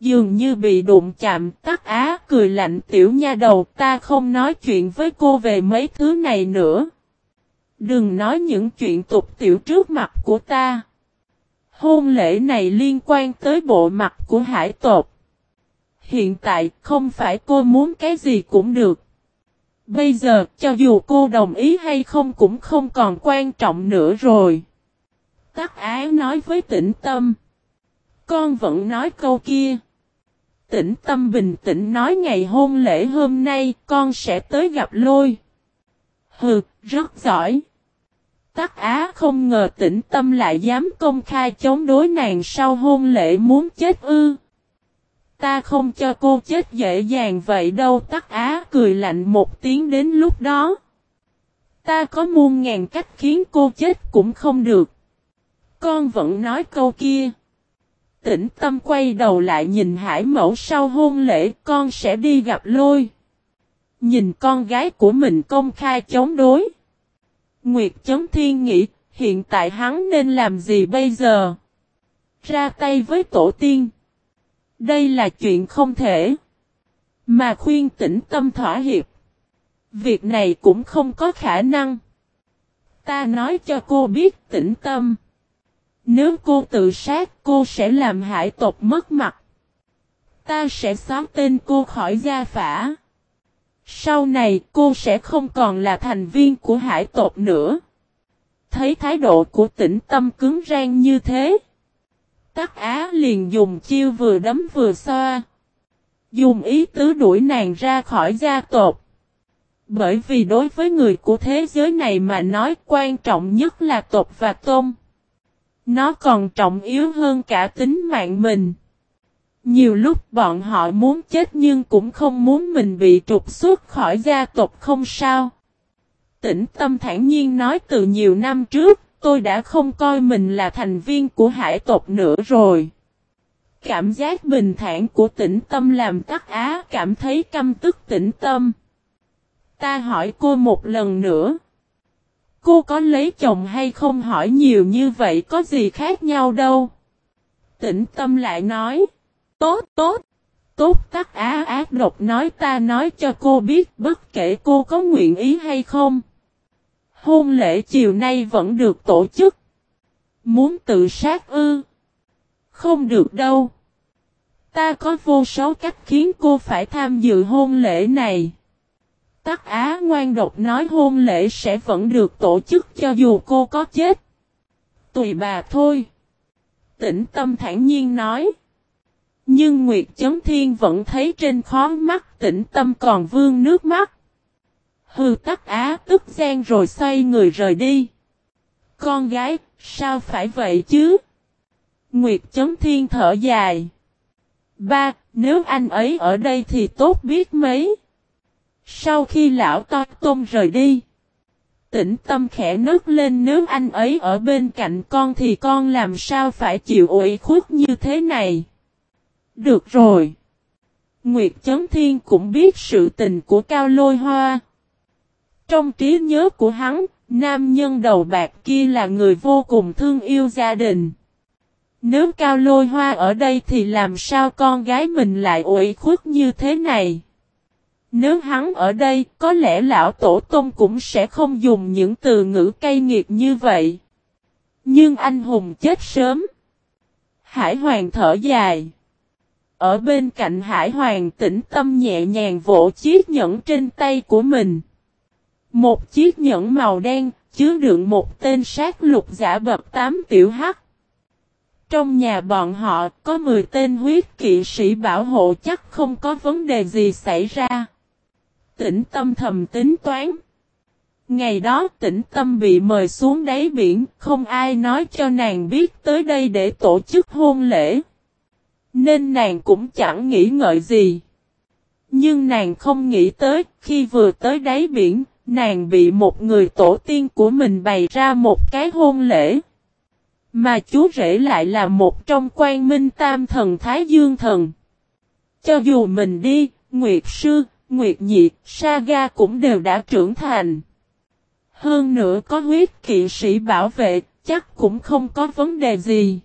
Dường như bị đụng chạm tắt á, cười lạnh, tiểu nha đầu, ta không nói chuyện với cô về mấy thứ này nữa. Đừng nói những chuyện tục tiểu trước mặt của ta. Hôn lễ này liên quan tới bộ mặt của hải tộc. Hiện tại không phải cô muốn cái gì cũng được. Bây giờ cho dù cô đồng ý hay không cũng không còn quan trọng nữa rồi. Tắc ái nói với tĩnh tâm. Con vẫn nói câu kia. Tĩnh tâm bình tĩnh nói ngày hôn lễ hôm nay con sẽ tới gặp lôi. Hừ, rất giỏi. Tắc Á không ngờ tĩnh tâm lại dám công khai chống đối nàng sau hôn lễ muốn chết ư. Ta không cho cô chết dễ dàng vậy đâu Tắc Á cười lạnh một tiếng đến lúc đó. Ta có muôn ngàn cách khiến cô chết cũng không được. Con vẫn nói câu kia. Tĩnh tâm quay đầu lại nhìn hải mẫu sau hôn lễ con sẽ đi gặp lôi. Nhìn con gái của mình công khai chống đối. Nguyệt chống Thiên nghĩ, hiện tại hắn nên làm gì bây giờ? Ra tay với tổ tiên. Đây là chuyện không thể. Mà khuyên tĩnh tâm thỏa hiệp. Việc này cũng không có khả năng. Ta nói cho cô biết tĩnh tâm. Nếu cô tự sát, cô sẽ làm hại tộc mất mặt. Ta sẽ xóa tên cô khỏi gia phả. Sau này, cô sẽ không còn là thành viên của hải tộc nữa. Thấy thái độ của tĩnh tâm cứng rang như thế. Tắc Á liền dùng chiêu vừa đấm vừa xoa. Dùng ý tứ đuổi nàng ra khỏi gia tộc. Bởi vì đối với người của thế giới này mà nói quan trọng nhất là tộc và tôn. Nó còn trọng yếu hơn cả tính mạng mình. Nhiều lúc bọn họ muốn chết nhưng cũng không muốn mình bị trục xuất khỏi gia tộc không sao. Tỉnh tâm thản nhiên nói từ nhiều năm trước, tôi đã không coi mình là thành viên của hải tộc nữa rồi. Cảm giác bình thản của tĩnh tâm làm tắc á cảm thấy căm tức tĩnh tâm. Ta hỏi cô một lần nữa. Cô có lấy chồng hay không hỏi nhiều như vậy có gì khác nhau đâu. Tĩnh tâm lại nói. Tốt tốt. Tốt, tắc á ác độc nói ta nói cho cô biết bất kể cô có nguyện ý hay không. Hôn lễ chiều nay vẫn được tổ chức. Muốn tự sát ư? Không được đâu. Ta có vô số cách khiến cô phải tham dự hôn lễ này. Tắc Á ngoan độc nói hôn lễ sẽ vẫn được tổ chức cho dù cô có chết. Tùy bà thôi. Tĩnh tâm thản nhiên nói. Nhưng Nguyệt Chấn Thiên vẫn thấy trên khó mắt tĩnh tâm còn vương nước mắt. Hư tắc á tức gian rồi xoay người rời đi. Con gái, sao phải vậy chứ? Nguyệt chấm Thiên thở dài. Ba, nếu anh ấy ở đây thì tốt biết mấy. Sau khi lão to tôm rời đi. Tĩnh tâm khẽ nớt lên nếu anh ấy ở bên cạnh con thì con làm sao phải chịu ủy khuất như thế này. Được rồi. Nguyệt Chấn Thiên cũng biết sự tình của Cao Lôi Hoa. Trong trí nhớ của hắn, nam nhân đầu bạc kia là người vô cùng thương yêu gia đình. Nếu Cao Lôi Hoa ở đây thì làm sao con gái mình lại ủy khuất như thế này? Nếu hắn ở đây, có lẽ lão tổ tông cũng sẽ không dùng những từ ngữ cay nghiệt như vậy. Nhưng anh hùng chết sớm. Hải Hoàng thở dài. Ở bên cạnh Hải Hoàng tĩnh tâm nhẹ nhàng vỗ chiếc nhẫn trên tay của mình. Một chiếc nhẫn màu đen, chứa đựng một tên sát lục giả bập tám tiểu hắc. Trong nhà bọn họ có 10 tên huyết kỵ sĩ bảo hộ chắc không có vấn đề gì xảy ra. Tĩnh tâm thầm tính toán. Ngày đó tĩnh tâm bị mời xuống đáy biển, không ai nói cho nàng biết tới đây để tổ chức hôn lễ. Nên nàng cũng chẳng nghĩ ngợi gì. Nhưng nàng không nghĩ tới, khi vừa tới đáy biển, nàng bị một người tổ tiên của mình bày ra một cái hôn lễ. Mà chú rể lại là một trong quan minh tam thần Thái Dương thần. Cho dù mình đi, Nguyệt Sư, Nguyệt Nhị, Saga cũng đều đã trưởng thành. Hơn nữa có huyết kỵ sĩ bảo vệ, chắc cũng không có vấn đề gì.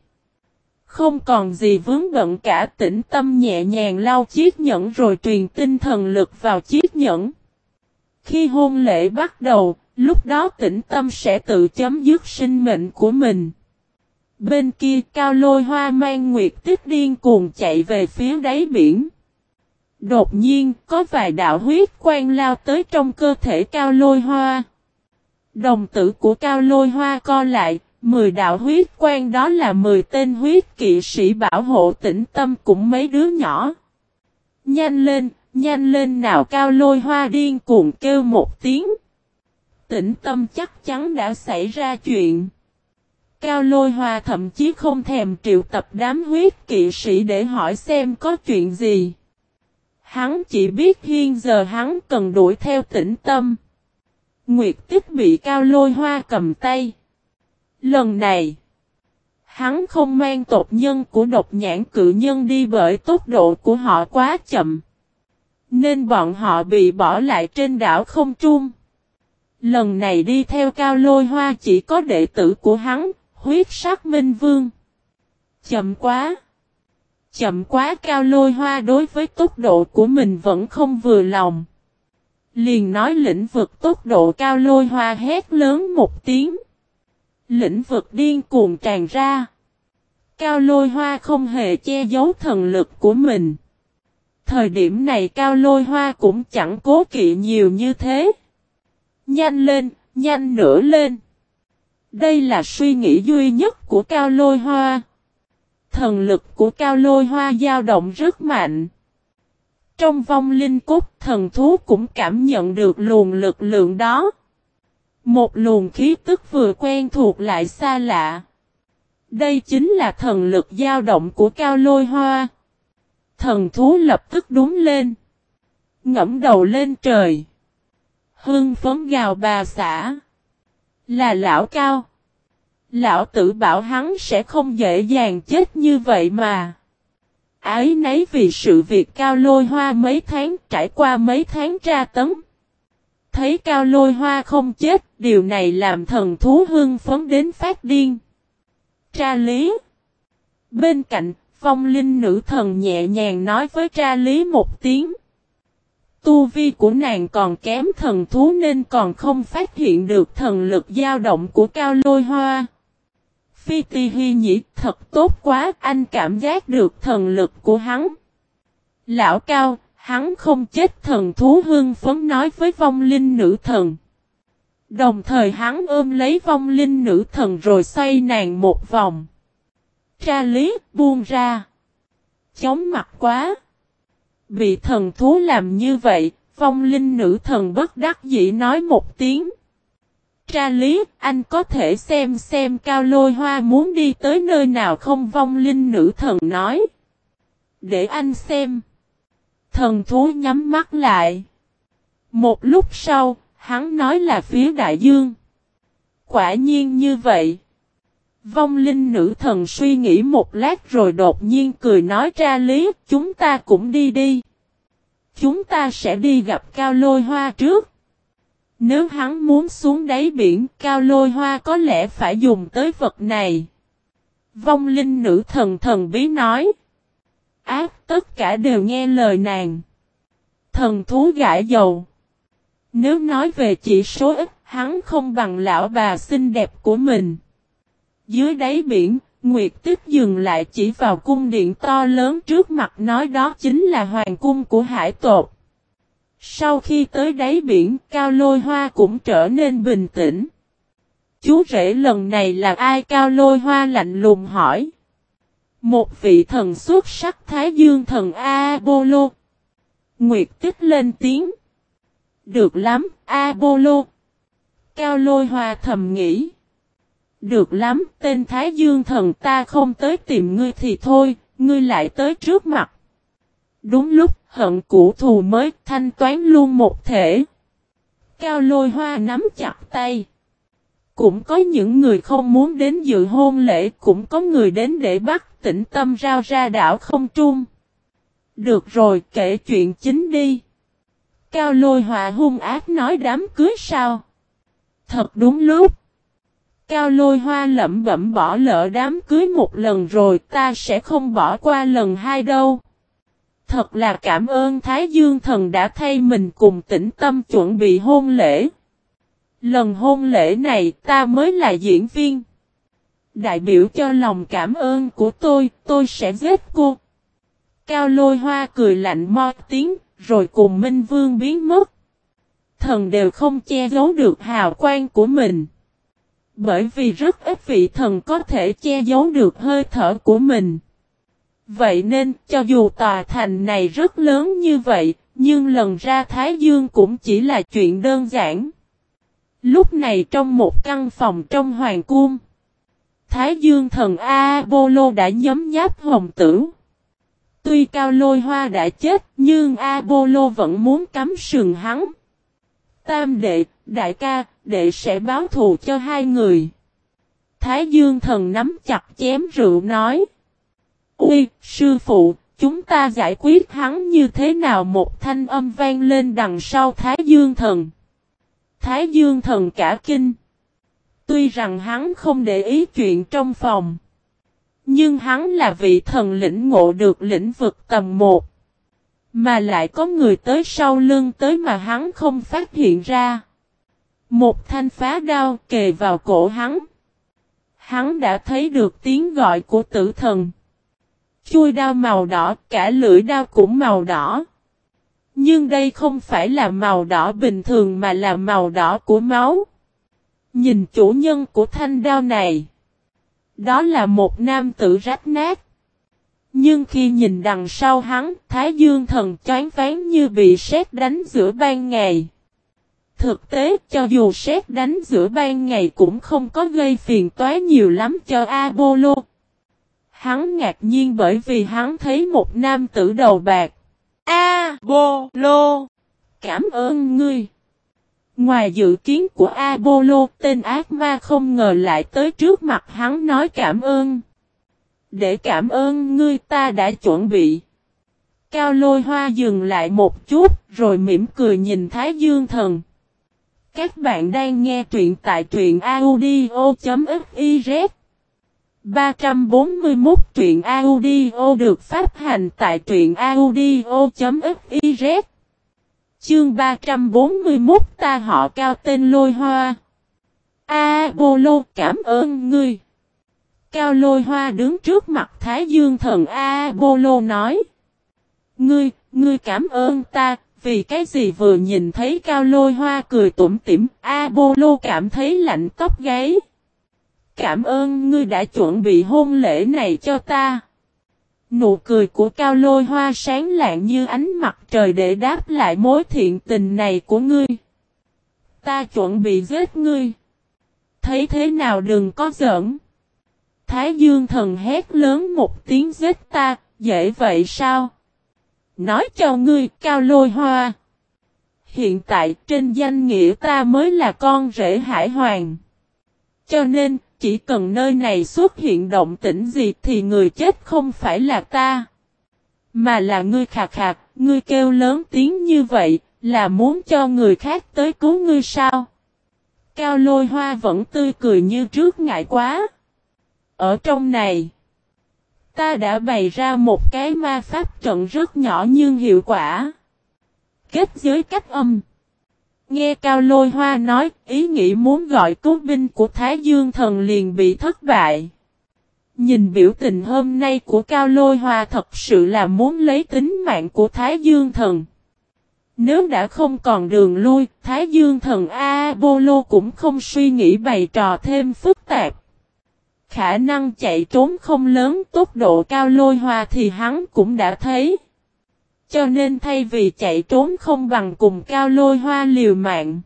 Không còn gì vướng bận cả tĩnh tâm nhẹ nhàng lau chiếc nhẫn rồi truyền tinh thần lực vào chiếc nhẫn. Khi hôn lễ bắt đầu, lúc đó tĩnh tâm sẽ tự chấm dứt sinh mệnh của mình. Bên kia cao lôi hoa mang nguyệt tích điên cuồng chạy về phía đáy biển. Đột nhiên có vài đạo huyết quang lao tới trong cơ thể cao lôi hoa. Đồng tử của cao lôi hoa co lại, mười đạo huyết quang đó là mười tên huyết kỵ sĩ bảo hộ tĩnh tâm cũng mấy đứa nhỏ. Nhanh lên, nhanh lên nào cao lôi hoa điên cuồng kêu một tiếng. Tĩnh tâm chắc chắn đã xảy ra chuyện. Cao lôi hoa thậm chí không thèm triệu tập đám huyết kỵ sĩ để hỏi xem có chuyện gì. Hắn chỉ biết hiện giờ hắn cần đuổi theo tĩnh tâm. Nguyệt tích bị cao lôi hoa cầm tay. Lần này, hắn không mang tộc nhân của độc nhãn cự nhân đi bởi tốc độ của họ quá chậm. Nên bọn họ bị bỏ lại trên đảo không trung. Lần này đi theo cao lôi hoa chỉ có đệ tử của hắn, huyết sắc minh vương. Chậm quá. Chậm quá cao lôi hoa đối với tốc độ của mình vẫn không vừa lòng. Liền nói lĩnh vực tốc độ cao lôi hoa hét lớn một tiếng. Lĩnh vực điên cuồng tràn ra. Cao lôi hoa không hề che giấu thần lực của mình. Thời điểm này cao lôi hoa cũng chẳng cố kỵ nhiều như thế. Nhanh lên, nhanh nữa lên. Đây là suy nghĩ duy nhất của cao lôi hoa. thần lực của cao lôi hoa dao động rất mạnh. Trong vong linh cốt thần thú cũng cảm nhận được luồng lực lượng đó. Một luồng khí tức vừa quen thuộc lại xa lạ. Đây chính là thần lực dao động của cao lôi hoa. Thần thú lập tức đúng lên. Ngẫm đầu lên trời. Hương phấn gào bà xã. Là lão cao. Lão tử bảo hắn sẽ không dễ dàng chết như vậy mà. Ái nấy vì sự việc cao lôi hoa mấy tháng trải qua mấy tháng tra tấn. Thấy cao lôi hoa không chết, điều này làm thần thú hương phấn đến phát điên. Tra lý. Bên cạnh, phong linh nữ thần nhẹ nhàng nói với tra lý một tiếng. Tu vi của nàng còn kém thần thú nên còn không phát hiện được thần lực dao động của cao lôi hoa. Phi Ti hy nhĩ thật tốt quá, anh cảm giác được thần lực của hắn. Lão cao, hắn không chết thần thú hương phấn nói với vong linh nữ thần. Đồng thời hắn ôm lấy vong linh nữ thần rồi xoay nàng một vòng. Tra lý, buông ra. Chóng mặt quá. Bị thần thú làm như vậy, vong linh nữ thần bất đắc dĩ nói một tiếng. Tra lý, anh có thể xem xem cao lôi hoa muốn đi tới nơi nào không vong linh nữ thần nói. Để anh xem. Thần thú nhắm mắt lại. Một lúc sau, hắn nói là phía đại dương. Quả nhiên như vậy. Vong linh nữ thần suy nghĩ một lát rồi đột nhiên cười nói ra lý, chúng ta cũng đi đi. Chúng ta sẽ đi gặp cao lôi hoa trước. Nếu hắn muốn xuống đáy biển, cao lôi hoa có lẽ phải dùng tới vật này. Vong linh nữ thần thần bí nói. Ác tất cả đều nghe lời nàng. Thần thú gãi dầu. Nếu nói về chỉ số ít, hắn không bằng lão bà xinh đẹp của mình. Dưới đáy biển, Nguyệt Tích dừng lại chỉ vào cung điện to lớn trước mặt nói đó chính là hoàng cung của hải tột. Sau khi tới đáy biển, Cao Lôi Hoa cũng trở nên bình tĩnh. Chú rể lần này là ai Cao Lôi Hoa lạnh lùng hỏi. Một vị thần xuất sắc Thái Dương thần Apollo. Nguyệt tích lên tiếng. Được lắm, Apollo. Cao Lôi Hoa thầm nghĩ. Được lắm, tên Thái Dương thần ta không tới tìm ngươi thì thôi, ngươi lại tới trước mặt. Đúng lúc hận cũ thù mới thanh toán luôn một thể. Cao lôi hoa nắm chặt tay. Cũng có những người không muốn đến dự hôn lễ, cũng có người đến để bắt tĩnh tâm rao ra đảo không trung. Được rồi, kể chuyện chính đi. Cao lôi hòa hung ác nói đám cưới sao? Thật đúng lúc. Cao lôi hoa lẩm bẩm bỏ lỡ đám cưới một lần rồi ta sẽ không bỏ qua lần hai đâu. Thật là cảm ơn Thái Dương Thần đã thay mình cùng tĩnh tâm chuẩn bị hôn lễ. Lần hôn lễ này ta mới là diễn viên. Đại biểu cho lòng cảm ơn của tôi, tôi sẽ giết cô. Cao lôi hoa cười lạnh mo tiếng, rồi cùng Minh Vương biến mất. Thần đều không che giấu được hào quang của mình. Bởi vì rất ít vị thần có thể che giấu được hơi thở của mình. Vậy nên, cho dù tòa thành này rất lớn như vậy, nhưng lần ra Thái Dương cũng chỉ là chuyện đơn giản. Lúc này trong một căn phòng trong hoàng cung, Thái Dương thần A-bô-lô đã nhấm nháp hồng tử. Tuy cao lôi hoa đã chết, nhưng A-bô-lô vẫn muốn cắm sừng hắn. Tam đệ, đại ca, đệ sẽ báo thù cho hai người. Thái Dương thần nắm chặt chém rượu nói. Ui, sư phụ, chúng ta giải quyết hắn như thế nào một thanh âm vang lên đằng sau Thái Dương Thần. Thái Dương Thần cả kinh. Tuy rằng hắn không để ý chuyện trong phòng. Nhưng hắn là vị thần lĩnh ngộ được lĩnh vực tầm một. Mà lại có người tới sau lưng tới mà hắn không phát hiện ra. Một thanh phá đao kề vào cổ hắn. Hắn đã thấy được tiếng gọi của tử thần. Chui đao màu đỏ, cả lưỡi đao cũng màu đỏ. Nhưng đây không phải là màu đỏ bình thường mà là màu đỏ của máu. Nhìn chủ nhân của thanh đao này. Đó là một nam tử rách nát. Nhưng khi nhìn đằng sau hắn, Thái Dương thần choáng ván như bị sét đánh giữa ban ngày. Thực tế, cho dù xét đánh giữa ban ngày cũng không có gây phiền toái nhiều lắm cho Apollo. Hắn ngạc nhiên bởi vì hắn thấy một nam tử đầu bạc. Apollo! Cảm ơn ngươi! Ngoài dự kiến của Apollo, tên ác ma không ngờ lại tới trước mặt hắn nói cảm ơn. Để cảm ơn ngươi ta đã chuẩn bị. Cao lôi hoa dừng lại một chút, rồi mỉm cười nhìn Thái Dương Thần. Các bạn đang nghe truyện tại truyện audio.fiz 341 truyện audio được phát hành tại truyện audio.fiz Chương 341 ta họ cao tên lôi hoa. A cảm ơn ngươi. Cao lôi hoa đứng trước mặt Thái Dương thần A nói. Ngươi, ngươi cảm ơn ta, vì cái gì vừa nhìn thấy cao lôi hoa cười tủm tỉm, Apollo cảm thấy lạnh tóc gáy. Cảm ơn ngươi đã chuẩn bị hôn lễ này cho ta. Nụ cười của cao lôi hoa sáng lạng như ánh mặt trời để đáp lại mối thiện tình này của ngươi. Ta chuẩn bị giết ngươi. Thấy thế nào đừng có giỡn. Thái dương thần hét lớn một tiếng giết ta, dễ vậy sao? Nói cho ngươi cao lôi hoa. Hiện tại trên danh nghĩa ta mới là con rể hải hoàng. Cho nên, chỉ cần nơi này xuất hiện động tĩnh gì thì người chết không phải là ta. Mà là ngươi khạc khạc, ngươi kêu lớn tiếng như vậy, là muốn cho người khác tới cứu ngươi sao? Cao lôi hoa vẫn tươi cười như trước ngại quá. Ở trong này, ta đã bày ra một cái ma pháp trận rất nhỏ nhưng hiệu quả. Kết giới cách âm. Nghe Cao Lôi Hoa nói, ý nghĩ muốn gọi cứu binh của Thái Dương Thần liền bị thất bại. Nhìn biểu tình hôm nay của Cao Lôi Hoa thật sự là muốn lấy tính mạng của Thái Dương Thần. Nếu đã không còn đường lui, Thái Dương Thần A Bolo cũng không suy nghĩ bày trò thêm phức tạp. Khả năng chạy trốn không lớn tốc độ Cao Lôi Hoa thì hắn cũng đã thấy. Cho nên thay vì chạy trốn không bằng cùng cao lôi hoa liều mạng.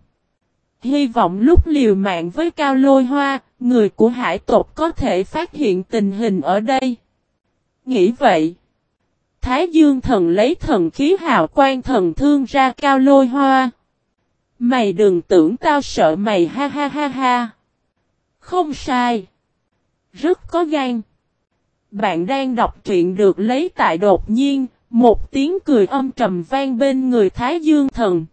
Hy vọng lúc liều mạng với cao lôi hoa, người của hải tộc có thể phát hiện tình hình ở đây. Nghĩ vậy. Thái dương thần lấy thần khí hào quang thần thương ra cao lôi hoa. Mày đừng tưởng tao sợ mày ha ha ha ha. Không sai. Rất có gan. Bạn đang đọc truyện được lấy tại đột nhiên, một tiếng cười âm trầm vang bên người Thái Dương Thần.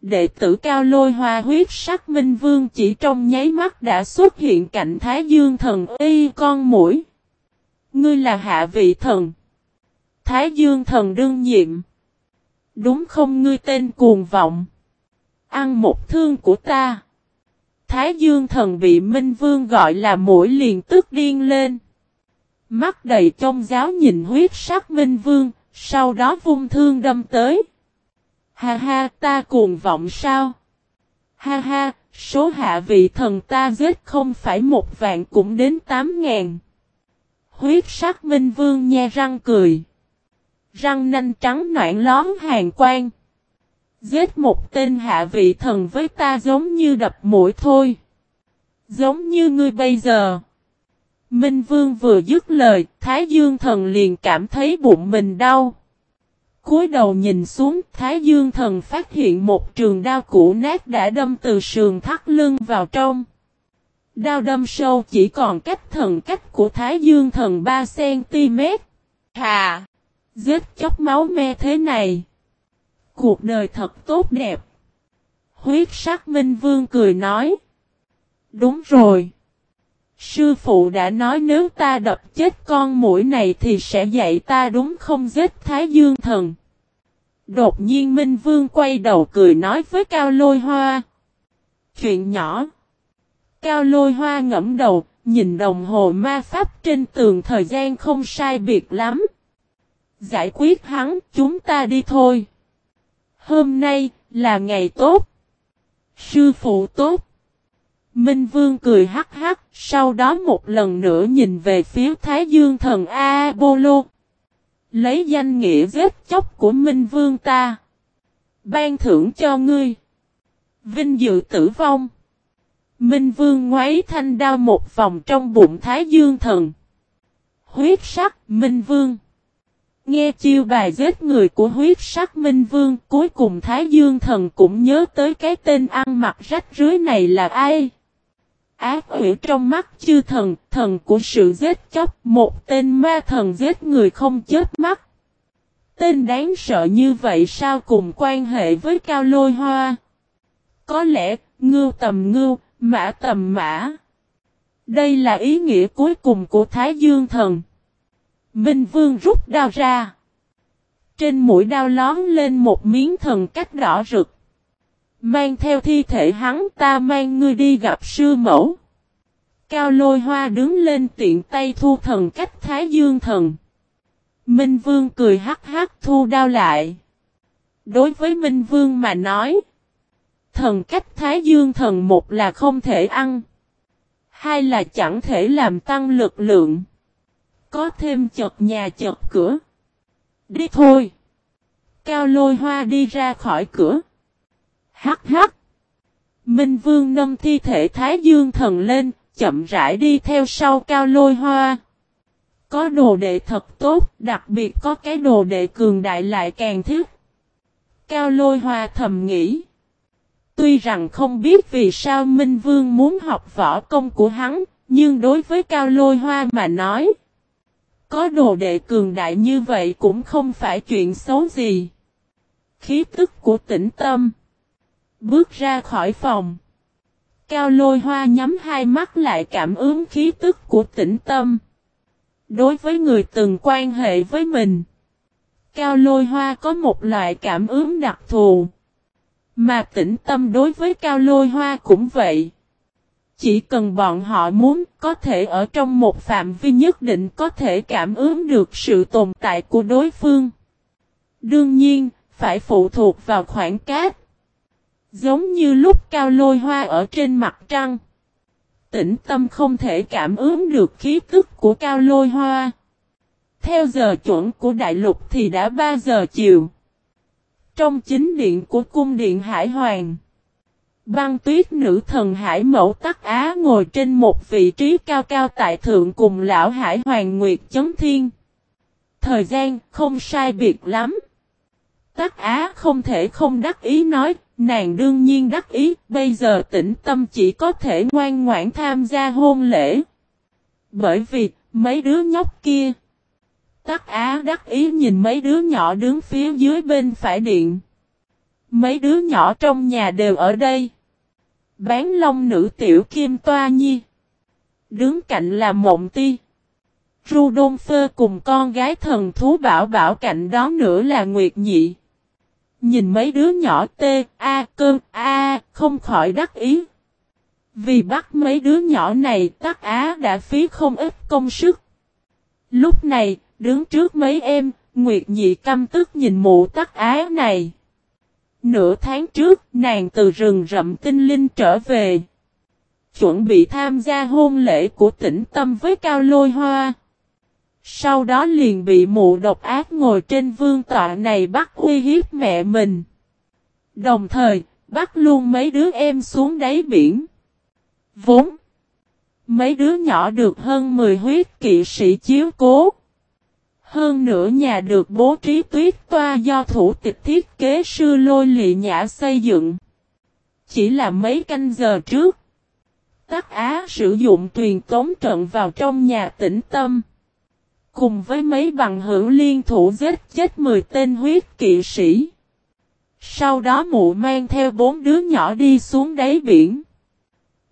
Đệ tử cao lôi hoa huyết sắc minh vương chỉ trong nháy mắt đã xuất hiện cạnh Thái Dương Thần y con mũi. Ngươi là hạ vị thần. Thái Dương Thần đương nhiệm. Đúng không ngươi tên cuồng vọng. Ăn một thương của ta. Thái Dương Thần bị Minh Vương gọi là mũi liền tức điên lên. Mắt đầy trong giáo nhìn huyết sắc Minh Vương, sau đó vung thương đâm tới. Ha ha, ta cuồng vọng sao? Ha ha, số hạ vị thần ta giết không phải một vạn cũng đến tám ngàn. Huyết sắc minh vương nhe răng cười. Răng nanh trắng noạn lón hàng quang. Giết một tên hạ vị thần với ta giống như đập mũi thôi. Giống như ngươi bây giờ. Minh Vương vừa dứt lời, Thái Dương thần liền cảm thấy bụng mình đau. cúi đầu nhìn xuống, Thái Dương thần phát hiện một trường đao cũ nát đã đâm từ sườn thắt lưng vào trong. Đao đâm sâu chỉ còn cách thần cách của Thái Dương thần 3cm. Hà! Giết chóc máu me thế này. Cuộc đời thật tốt đẹp. Huyết sắc Minh Vương cười nói. Đúng rồi. Sư phụ đã nói nếu ta đập chết con mũi này thì sẽ dạy ta đúng không giết Thái Dương thần. Đột nhiên Minh Vương quay đầu cười nói với Cao Lôi Hoa. Chuyện nhỏ. Cao Lôi Hoa ngẫm đầu, nhìn đồng hồ ma pháp trên tường thời gian không sai biệt lắm. Giải quyết hắn, chúng ta đi thôi. Hôm nay, là ngày tốt. Sư phụ tốt. Minh Vương cười hắc hắc, sau đó một lần nữa nhìn về phía Thái Dương thần A Lấy danh nghĩa giết chóc của Minh Vương ta. Ban thưởng cho ngươi. Vinh dự tử vong. Minh Vương ngoáy thanh đao một vòng trong bụng Thái Dương Thần. Huyết sắc Minh Vương. Nghe chiêu bài giết người của huyết sắc Minh Vương, cuối cùng Thái Dương Thần cũng nhớ tới cái tên ăn mặc rách rưới này là ai. Ác ủy trong mắt chư thần, thần của sự giết chóc, một tên ma thần giết người không chết mắt. Tên đáng sợ như vậy sao cùng quan hệ với cao lôi hoa? Có lẽ, ngưu tầm ngưu, mã tầm mã. Đây là ý nghĩa cuối cùng của Thái Dương Thần. Minh Vương rút đao ra. Trên mũi đao lón lên một miếng thần cách đỏ rực. Mang theo thi thể hắn ta mang ngươi đi gặp sư mẫu. Cao lôi hoa đứng lên tiện tay thu thần cách Thái Dương Thần. Minh Vương cười hắc hắc thu đao lại. Đối với Minh Vương mà nói. Thần cách Thái Dương Thần một là không thể ăn. Hai là chẳng thể làm tăng lực lượng. Có thêm chật nhà chật cửa. Đi thôi. Cao lôi hoa đi ra khỏi cửa. Hắc hắc. Minh Vương nâng thi thể Thái Dương Thần lên, chậm rãi đi theo sau cao lôi hoa. Có đồ đệ thật tốt, đặc biệt có cái đồ đệ cường đại lại càng thích. Cao lôi hoa thầm nghĩ. Tuy rằng không biết vì sao Minh Vương muốn học võ công của hắn, nhưng đối với Cao Lôi Hoa mà nói, có đồ đệ cường đại như vậy cũng không phải chuyện xấu gì. Khí tức của tĩnh tâm. Bước ra khỏi phòng. Cao lôi hoa nhắm hai mắt lại cảm ứng khí tức của tĩnh tâm. Đối với người từng quan hệ với mình. Cao lôi hoa có một loại cảm ứng đặc thù. Mà tĩnh tâm đối với cao lôi hoa cũng vậy. Chỉ cần bọn họ muốn có thể ở trong một phạm vi nhất định có thể cảm ứng được sự tồn tại của đối phương. Đương nhiên, phải phụ thuộc vào khoảng cách. Giống như lúc cao lôi hoa ở trên mặt trăng. Tĩnh tâm không thể cảm ứng được khí tức của cao lôi hoa. Theo giờ chuẩn của đại lục thì đã 3 giờ chiều. Trong chính điện của cung điện Hải Hoàng. Băng tuyết nữ thần Hải Mẫu Tắc Á ngồi trên một vị trí cao cao tại thượng cùng lão Hải Hoàng Nguyệt chấm Thiên. Thời gian không sai biệt lắm. Tắc Á không thể không đắc ý nói, nàng đương nhiên đắc ý, bây giờ tĩnh tâm chỉ có thể ngoan ngoãn tham gia hôn lễ. Bởi vì, mấy đứa nhóc kia. Tắc Á đắc ý nhìn mấy đứa nhỏ đứng phía dưới bên phải điện. Mấy đứa nhỏ trong nhà đều ở đây. Bán long nữ tiểu kim toa nhi. Đứng cạnh là mộng ti. Rudolfo cùng con gái thần thú bảo bảo cạnh đó nữa là Nguyệt Nhị. Nhìn mấy đứa nhỏ tê, a, cơ a, không khỏi đắc ý. Vì bắt mấy đứa nhỏ này tắc á đã phí không ít công sức. Lúc này, đứng trước mấy em, Nguyệt Nhị căm tức nhìn mụ tắc á này. Nửa tháng trước, nàng từ rừng rậm tinh linh trở về. Chuẩn bị tham gia hôn lễ của tỉnh Tâm với Cao Lôi Hoa. Sau đó liền bị mụ độc ác ngồi trên vương tọa này bắt uy hiếp mẹ mình. Đồng thời, bắt luôn mấy đứa em xuống đáy biển. Vốn, mấy đứa nhỏ được hơn 10 huyết kỵ sĩ chiếu cố. Hơn nữa nhà được bố trí tuyết toa do thủ tịch thiết kế sư lôi lị nhã xây dựng. Chỉ là mấy canh giờ trước. Tắc Á sử dụng tuyền tống trận vào trong nhà tĩnh tâm. Cùng với mấy bằng hữu liên thủ giết chết 10 tên huyết kỵ sĩ. Sau đó mụ mang theo bốn đứa nhỏ đi xuống đáy biển.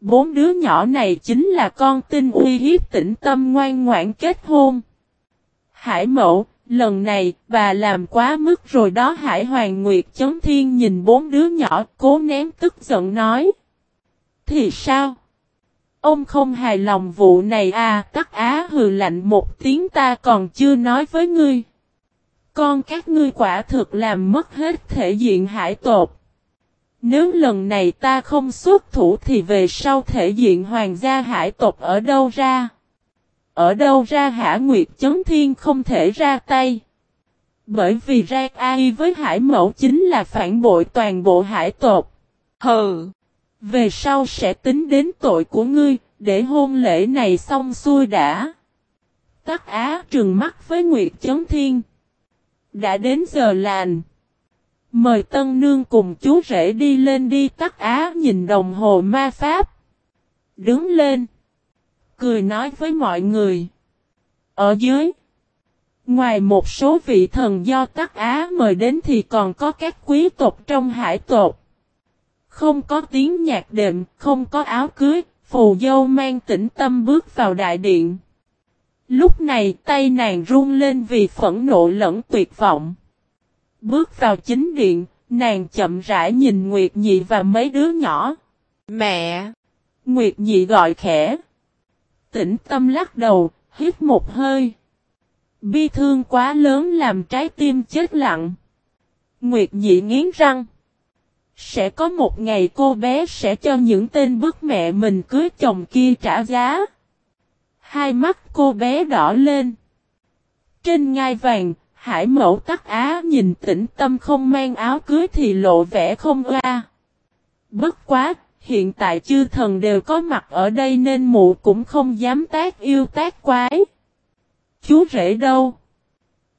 Bốn đứa nhỏ này chính là con tinh uy hiếp tĩnh tâm ngoan ngoãn kết hôn. Hải mẫu, lần này bà làm quá mức rồi đó Hải Hoàng Nguyệt Chấn Thiên nhìn bốn đứa nhỏ cố nén tức giận nói. Thì sao? Ông không hài lòng vụ này à, cắt á hừ lạnh một tiếng ta còn chưa nói với ngươi. Con các ngươi quả thực làm mất hết thể diện hải tột. Nếu lần này ta không xuất thủ thì về sau thể diện hoàng gia hải tộc ở đâu ra? Ở đâu ra hả Nguyệt Chấn Thiên không thể ra tay? Bởi vì ra ai với hải mẫu chính là phản bội toàn bộ hải tộc. Hừ! Về sau sẽ tính đến tội của ngươi, để hôn lễ này xong xuôi đã. Tắc Á trừng mắt với Nguyệt Chấn Thiên. Đã đến giờ lành. Mời Tân Nương cùng chú rể đi lên đi Tắc Á nhìn đồng hồ ma pháp. Đứng lên. Cười nói với mọi người. Ở dưới. Ngoài một số vị thần do Tắc Á mời đến thì còn có các quý tộc trong hải tộc. Không có tiếng nhạc đệm, không có áo cưới, phù dâu mang tĩnh tâm bước vào đại điện. Lúc này tay nàng run lên vì phẫn nộ lẫn tuyệt vọng. Bước vào chính điện, nàng chậm rãi nhìn Nguyệt Nhị và mấy đứa nhỏ. Mẹ! Nguyệt Nhị gọi khẽ. Tĩnh tâm lắc đầu, hít một hơi. Bi thương quá lớn làm trái tim chết lặng. Nguyệt Nhị nghiến răng. Sẽ có một ngày cô bé sẽ cho những tên bức mẹ mình cưới chồng kia trả giá. Hai mắt cô bé đỏ lên. Trên ngai vàng, hải mẫu tắc á nhìn tĩnh tâm không mang áo cưới thì lộ vẻ không ra. Bất quá, hiện tại chư thần đều có mặt ở đây nên mụ cũng không dám tác yêu tác quái. Chú rể đâu?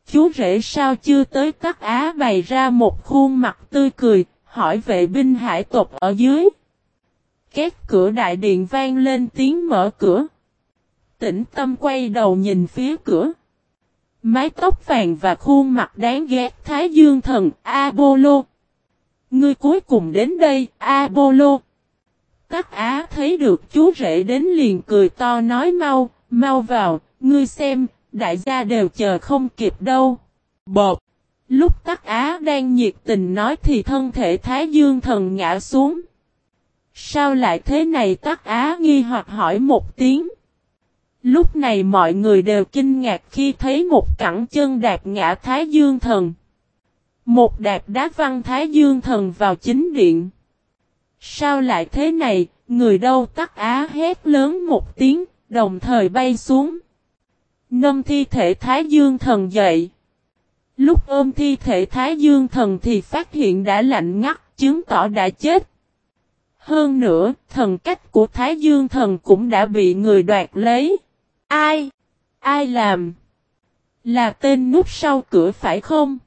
Chú rể sao chưa tới tắc á bày ra một khuôn mặt tươi cười, hỏi vệ binh hải tộc ở dưới. Két cửa đại điện vang lên tiếng mở cửa. Tĩnh tâm quay đầu nhìn phía cửa. Mái tóc vàng và khuôn mặt đáng ghét Thái Dương thần Apollo. Ngươi cuối cùng đến đây, Apollo. Tắc Á thấy được chú rể đến liền cười to nói mau, mau vào, ngươi xem, đại gia đều chờ không kịp đâu. Bột. Lúc Tắc Á đang nhiệt tình nói thì thân thể Thái Dương thần ngã xuống. Sao lại thế này Tắc Á nghi hoặc hỏi một tiếng. Lúc này mọi người đều kinh ngạc khi thấy một cẳng chân đạp ngã Thái Dương thần. Một đạp đá văng Thái Dương thần vào chính điện. Sao lại thế này, người đâu Tắc Á hét lớn một tiếng, đồng thời bay xuống. Nâng thi thể Thái Dương thần dậy. Lúc ôm thi thể Thái Dương thần thì phát hiện đã lạnh ngắt, chứng tỏ đã chết. Hơn nữa, thần cách của Thái Dương thần cũng đã bị người đoạt lấy. Ai? Ai làm? Là tên núp sau cửa phải không?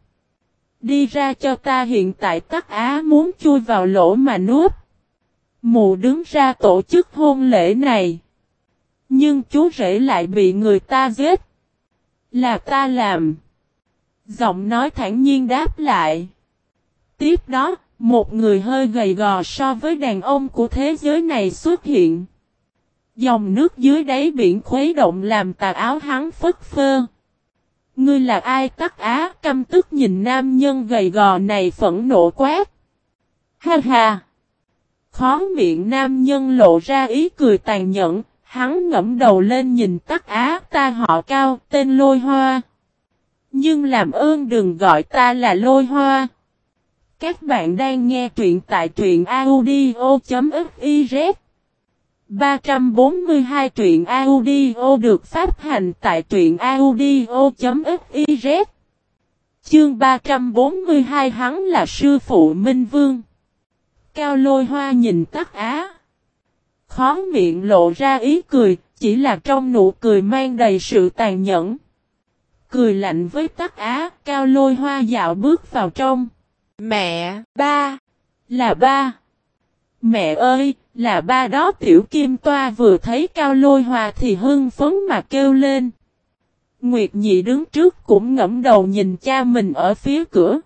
Đi ra cho ta hiện tại tắc á muốn chui vào lỗ mà nuốt mù đứng ra tổ chức hôn lễ này. Nhưng chú rể lại bị người ta giết. Là ta làm. Giọng nói thản nhiên đáp lại. Tiếp đó, một người hơi gầy gò so với đàn ông của thế giới này xuất hiện. Dòng nước dưới đáy biển khuấy động làm tà áo hắn phất phơ. Ngươi là ai tắc á căm tức nhìn nam nhân gầy gò này phẫn nộ quát. Ha ha! Khó miệng nam nhân lộ ra ý cười tàn nhẫn, hắn ngẫm đầu lên nhìn tắc á ta họ cao tên lôi hoa. Nhưng làm ơn đừng gọi ta là lôi hoa. Các bạn đang nghe truyện tại truyện audio.fiz 342 truyện audio được phát hành tại truyện audio.fiz Chương 342 hắn là sư phụ Minh Vương Cao lôi hoa nhìn tắc á Khó miệng lộ ra ý cười Chỉ là trong nụ cười mang đầy sự tàn nhẫn Cười lạnh với tắc á Cao lôi hoa dạo bước vào trong Mẹ, ba, là ba Mẹ ơi, là ba đó tiểu kim toa vừa thấy cao lôi hoa thì hưng phấn mà kêu lên. Nguyệt nhị đứng trước cũng ngẫm đầu nhìn cha mình ở phía cửa.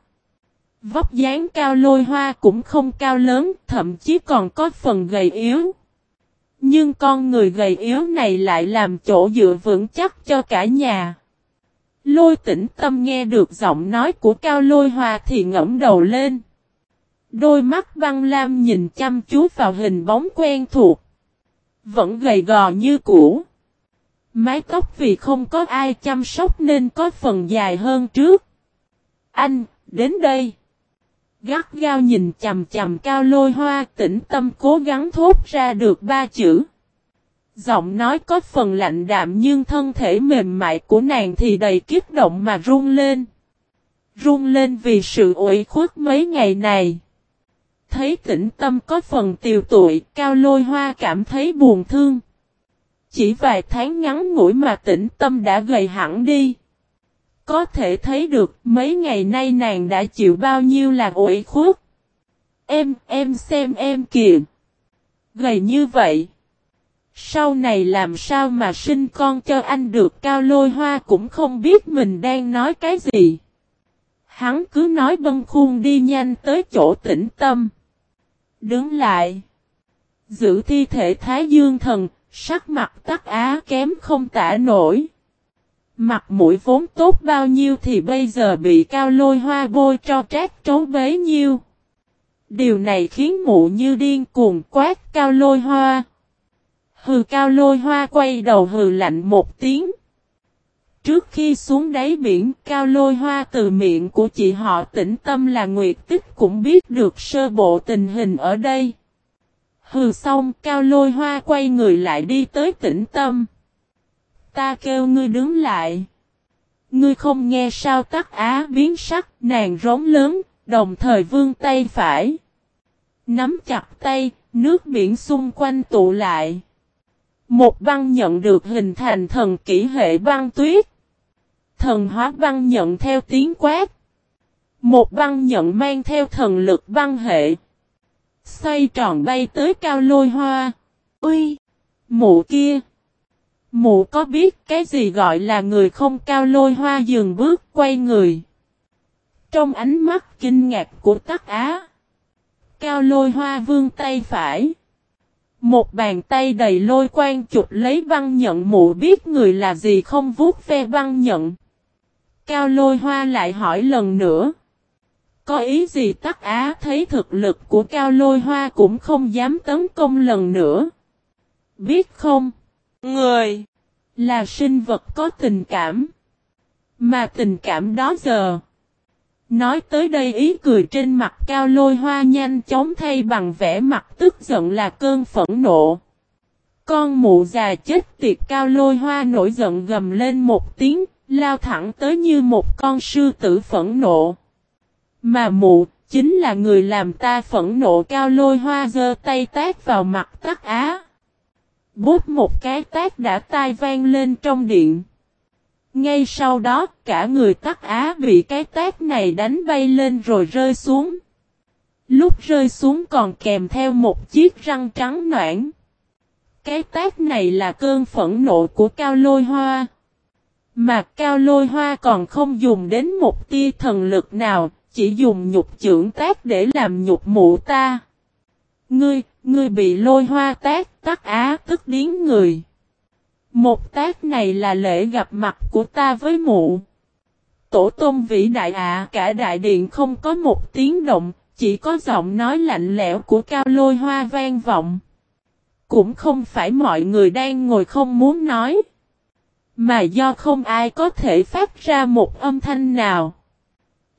Vóc dáng cao lôi hoa cũng không cao lớn, thậm chí còn có phần gầy yếu. Nhưng con người gầy yếu này lại làm chỗ dựa vững chắc cho cả nhà. Lôi tĩnh tâm nghe được giọng nói của cao lôi hoa thì ngẫm đầu lên. Đôi mắt băng lam nhìn chăm chú vào hình bóng quen thuộc. Vẫn gầy gò như cũ. Mái tóc vì không có ai chăm sóc nên có phần dài hơn trước. Anh, đến đây. Gắt gao nhìn chầm chầm cao lôi hoa tĩnh tâm cố gắng thốt ra được ba chữ. Giọng nói có phần lạnh đạm nhưng thân thể mềm mại của nàng thì đầy kiếp động mà run lên. run lên vì sự ủy khuất mấy ngày này. Thấy tĩnh tâm có phần tiều tụi, cao lôi hoa cảm thấy buồn thương. Chỉ vài tháng ngắn ngủi mà tĩnh tâm đã gầy hẳn đi. Có thể thấy được mấy ngày nay nàng đã chịu bao nhiêu là ủy khuất. Em, em xem em kìa. Gầy như vậy. Sau này làm sao mà sinh con cho anh được cao lôi hoa cũng không biết mình đang nói cái gì. Hắn cứ nói bâng khuôn đi nhanh tới chỗ tĩnh tâm. Đứng lại. Giữ thi thể Thái Dương thần, sắc mặt tắc á kém không tả nổi. Mặt mũi vốn tốt bao nhiêu thì bây giờ bị cao lôi hoa bôi cho trát trốn bấy nhiêu. Điều này khiến mụ như điên cuồng quát cao lôi hoa. Hừ cao lôi hoa quay đầu hừ lạnh một tiếng. Trước khi xuống đáy biển, cao lôi hoa từ miệng của chị họ tĩnh tâm là Nguyệt Tích cũng biết được sơ bộ tình hình ở đây. Hừ xong, cao lôi hoa quay người lại đi tới tĩnh tâm. Ta kêu ngươi đứng lại. Ngươi không nghe sao tắc á biến sắc, nàng rống lớn, đồng thời vương tay phải. Nắm chặt tay, nước biển xung quanh tụ lại. Một băng nhận được hình thành thần kỹ hệ băng tuyết. Thần hóa băng nhận theo tiếng quát. Một băng nhận mang theo thần lực băng hệ. Xoay tròn bay tới cao lôi hoa. Uy, Mụ kia! Mụ có biết cái gì gọi là người không cao lôi hoa dừng bước quay người. Trong ánh mắt kinh ngạc của tắc á. Cao lôi hoa vương tay phải. Một bàn tay đầy lôi quan chụp lấy băng nhận mụ biết người là gì không vuốt ve băng nhận. Cao lôi hoa lại hỏi lần nữa. Có ý gì tắc á thấy thực lực của cao lôi hoa cũng không dám tấn công lần nữa. Biết không? Người là sinh vật có tình cảm. Mà tình cảm đó giờ. Nói tới đây ý cười trên mặt cao lôi hoa nhanh chóng thay bằng vẻ mặt tức giận là cơn phẫn nộ. Con mụ già chết tiệt cao lôi hoa nổi giận gầm lên một tiếng, lao thẳng tới như một con sư tử phẫn nộ. Mà mụ, chính là người làm ta phẫn nộ cao lôi hoa giơ tay tát vào mặt tắc á. Bút một cái tát đã tai vang lên trong điện. Ngay sau đó, cả người tắc á bị cái tát này đánh bay lên rồi rơi xuống. Lúc rơi xuống còn kèm theo một chiếc răng trắng noãn. Cái tát này là cơn phẫn nộ của cao lôi hoa. Mà cao lôi hoa còn không dùng đến một tia thần lực nào, chỉ dùng nhục trưởng tác để làm nhục mụ ta. Ngươi, ngươi bị lôi hoa tác, tắc á tức điến người. Một tác này là lễ gặp mặt của ta với mụ. Tổ tôn vĩ đại ạ cả đại điện không có một tiếng động, chỉ có giọng nói lạnh lẽo của cao lôi hoa vang vọng. Cũng không phải mọi người đang ngồi không muốn nói. Mà do không ai có thể phát ra một âm thanh nào.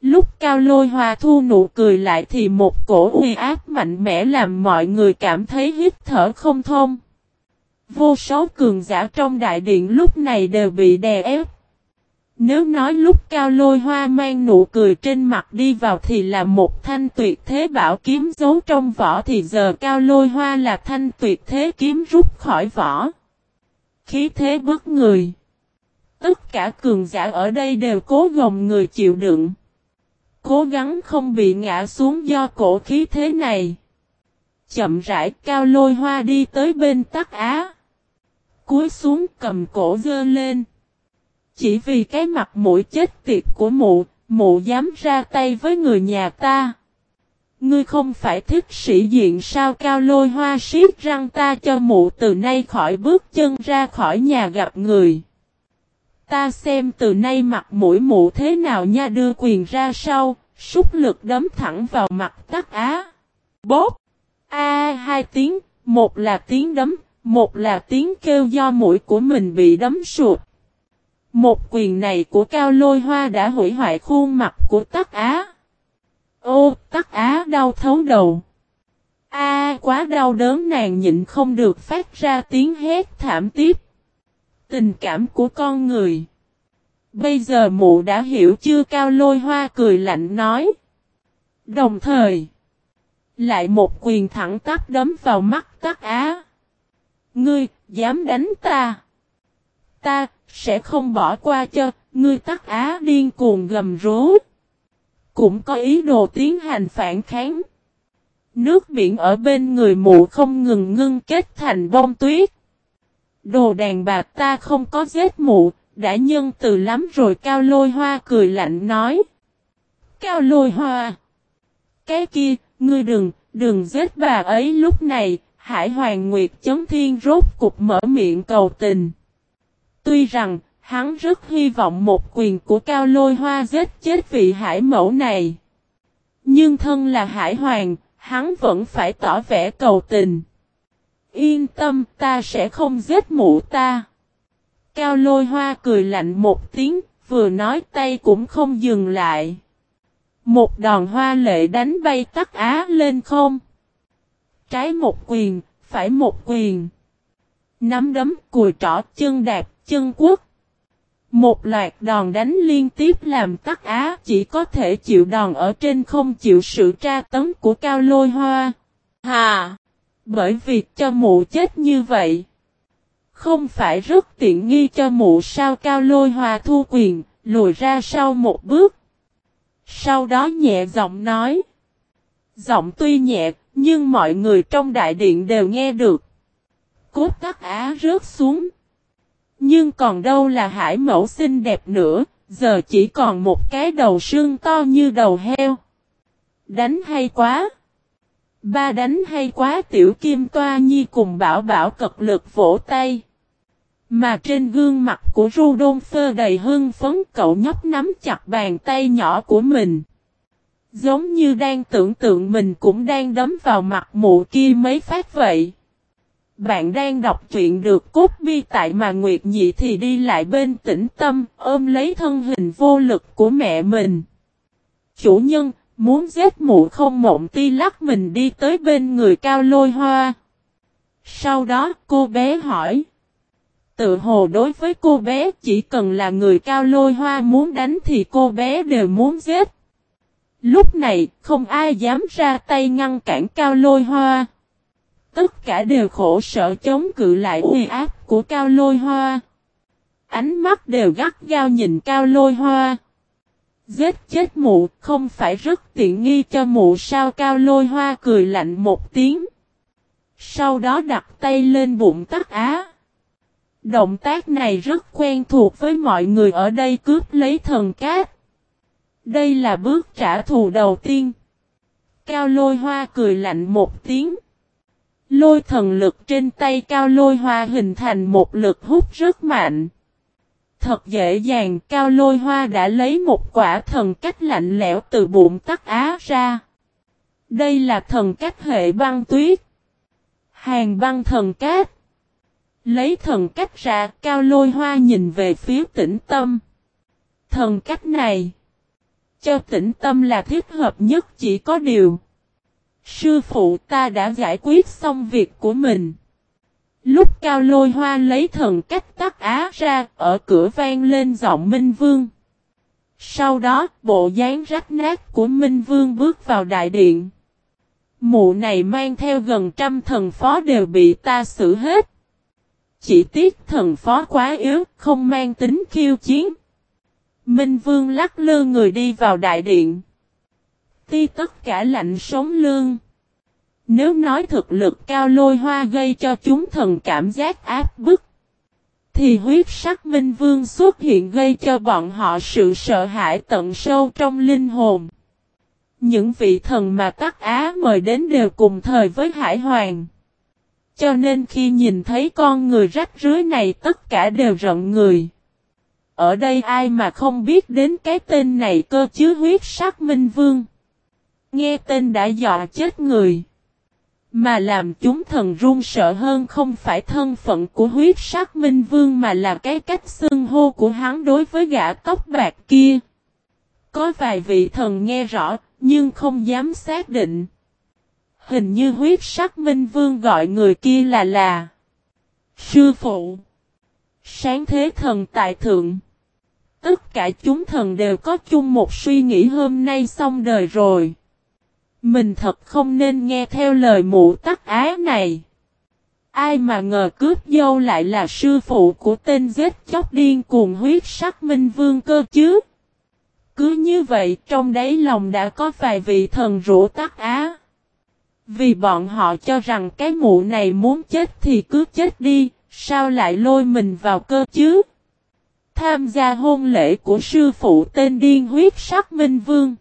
Lúc cao lôi hoa thu nụ cười lại thì một cổ uy áp mạnh mẽ làm mọi người cảm thấy hít thở không thông. Vô số cường giả trong đại điện lúc này đều bị đè ép. Nếu nói lúc cao lôi hoa mang nụ cười trên mặt đi vào thì là một thanh tuyệt thế bảo kiếm giấu trong vỏ thì giờ cao lôi hoa là thanh tuyệt thế kiếm rút khỏi vỏ. Khí thế bất người. Tất cả cường giả ở đây đều cố gồng người chịu đựng. Cố gắng không bị ngã xuống do cổ khí thế này. Chậm rãi cao lôi hoa đi tới bên tắc á. Cúi xuống cầm cổ dơ lên. Chỉ vì cái mặt mũi chết tiệt của mụ, mụ dám ra tay với người nhà ta. Ngươi không phải thích sĩ diện sao cao lôi hoa siết răng ta cho mụ từ nay khỏi bước chân ra khỏi nhà gặp người. Ta xem từ nay mặt mũi mụ thế nào nha đưa quyền ra sau, súc lực đấm thẳng vào mặt tắc á. Bốp! A hai tiếng, một là tiếng đấm, một là tiếng kêu do mũi của mình bị đấm sụt. Một quyền này của cao lôi hoa đã hủy hoại khuôn mặt của tắc á. Ô, tắc á đau thấu đầu. A quá đau đớn nàng nhịn không được phát ra tiếng hét thảm tiếp. Tình cảm của con người. Bây giờ mụ đã hiểu chưa cao lôi hoa cười lạnh nói. Đồng thời. Lại một quyền thẳng tắp đấm vào mắt tắc á. Ngươi, dám đánh ta. Ta, sẽ không bỏ qua cho, ngươi tắc á điên cuồng gầm rú. Cũng có ý đồ tiến hành phản kháng. Nước biển ở bên người mụ không ngừng ngưng kết thành bông tuyết. Đồ đàn bà ta không có giết mụ, đã nhân từ lắm rồi Cao Lôi Hoa cười lạnh nói. Cao Lôi Hoa! Cái kia, ngươi đừng, đừng giết bà ấy lúc này, Hải Hoàng Nguyệt chấm thiên rốt cục mở miệng cầu tình. Tuy rằng, hắn rất hy vọng một quyền của Cao Lôi Hoa giết chết vị hải mẫu này. Nhưng thân là Hải Hoàng, hắn vẫn phải tỏ vẻ cầu tình. Yên tâm, ta sẽ không giết mụ ta. Cao lôi hoa cười lạnh một tiếng, vừa nói tay cũng không dừng lại. Một đòn hoa lệ đánh bay tắc á lên không. Trái một quyền, phải một quyền. Nắm đấm, cùi trỏ, chân đạp, chân quốc. Một loạt đòn đánh liên tiếp làm tắc á chỉ có thể chịu đòn ở trên không chịu sự tra tấn của cao lôi hoa. Hà! Bởi việc cho mụ chết như vậy. Không phải rất tiện nghi cho mụ sao cao lôi hòa thu quyền, lùi ra sau một bước. Sau đó nhẹ giọng nói. Giọng tuy nhẹ, nhưng mọi người trong đại điện đều nghe được. Cốt tắc á rớt xuống. Nhưng còn đâu là hải mẫu xinh đẹp nữa, giờ chỉ còn một cái đầu sương to như đầu heo. Đánh hay quá! Ba đánh hay quá tiểu kim toa nhi cùng bảo bảo cật lực vỗ tay. Mà trên gương mặt của Rudolfo đầy hưng phấn cậu nhóc nắm chặt bàn tay nhỏ của mình. Giống như đang tưởng tượng mình cũng đang đấm vào mặt mụ kia mấy phát vậy. Bạn đang đọc truyện được cốt bi tại mà Nguyệt Nhị thì đi lại bên tĩnh tâm ôm lấy thân hình vô lực của mẹ mình. Chủ nhân, muốn giết mụ không mộng ti lắc mình đi tới bên người cao lôi hoa. Sau đó, cô bé hỏi. Tự hồ đối với cô bé, chỉ cần là người cao lôi hoa muốn đánh thì cô bé đều muốn giết. Lúc này, không ai dám ra tay ngăn cản cao lôi hoa. Tất cả đều khổ sở chống cự lại uy áp của cao lôi hoa. Ánh mắt đều gắt gao nhìn cao lôi hoa. Giết chết mụ, không phải rất tiện nghi cho mụ sao cao lôi hoa cười lạnh một tiếng. Sau đó đặt tay lên bụng tắc á. Động tác này rất quen thuộc với mọi người ở đây, cướp lấy thần cát. Đây là bước trả thù đầu tiên. Cao lôi hoa cười lạnh một tiếng. Lôi thần lực trên tay cao lôi hoa hình thành một lực hút rất mạnh. Thật dễ dàng cao lôi hoa đã lấy một quả thần cách lạnh lẽo từ bụng tắc á ra. Đây là thần cách hệ băng tuyết. Hàng băng thần cát. Lấy thần cách ra, cao lôi hoa nhìn về phía tĩnh tâm. Thần cách này, cho tĩnh tâm là thích hợp nhất chỉ có điều. Sư phụ ta đã giải quyết xong việc của mình. Lúc cao lôi hoa lấy thần cách tắt á ra, ở cửa vang lên giọng Minh Vương. Sau đó, bộ dáng rách nát của Minh Vương bước vào đại điện. Mụ này mang theo gần trăm thần phó đều bị ta xử hết. Chỉ tiếc thần phó quá yếu, không mang tính khiêu chiến. Minh Vương lắc lư người đi vào đại điện. Ti tất cả lạnh sống lương. Nếu nói thực lực cao lôi hoa gây cho chúng thần cảm giác áp bức. Thì huyết sắc Minh Vương xuất hiện gây cho bọn họ sự sợ hãi tận sâu trong linh hồn. Những vị thần mà các Á mời đến đều cùng thời với Hải Hoàng. Cho nên khi nhìn thấy con người rách rưới này, tất cả đều rận người. Ở đây ai mà không biết đến cái tên này cơ chứ huyết sắc minh vương. Nghe tên đã dọa chết người. Mà làm chúng thần run sợ hơn không phải thân phận của huyết sắc minh vương mà là cái cách xưng hô của hắn đối với gã tóc bạc kia. Có vài vị thần nghe rõ, nhưng không dám xác định. Hình như huyết sắc minh vương gọi người kia là là Sư phụ Sáng thế thần tại thượng tất cả chúng thần đều có chung một suy nghĩ hôm nay xong đời rồi. Mình thật không nên nghe theo lời mụ tắc á này. Ai mà ngờ cướp dâu lại là sư phụ của tên giết chóc điên cuồng huyết sắc minh vương cơ chứ. Cứ như vậy trong đáy lòng đã có vài vị thần rũ tắc á. Vì bọn họ cho rằng cái mụ này muốn chết thì cứ chết đi, sao lại lôi mình vào cơ chứ? Tham gia hôn lễ của sư phụ tên điên huyết sắc minh vương.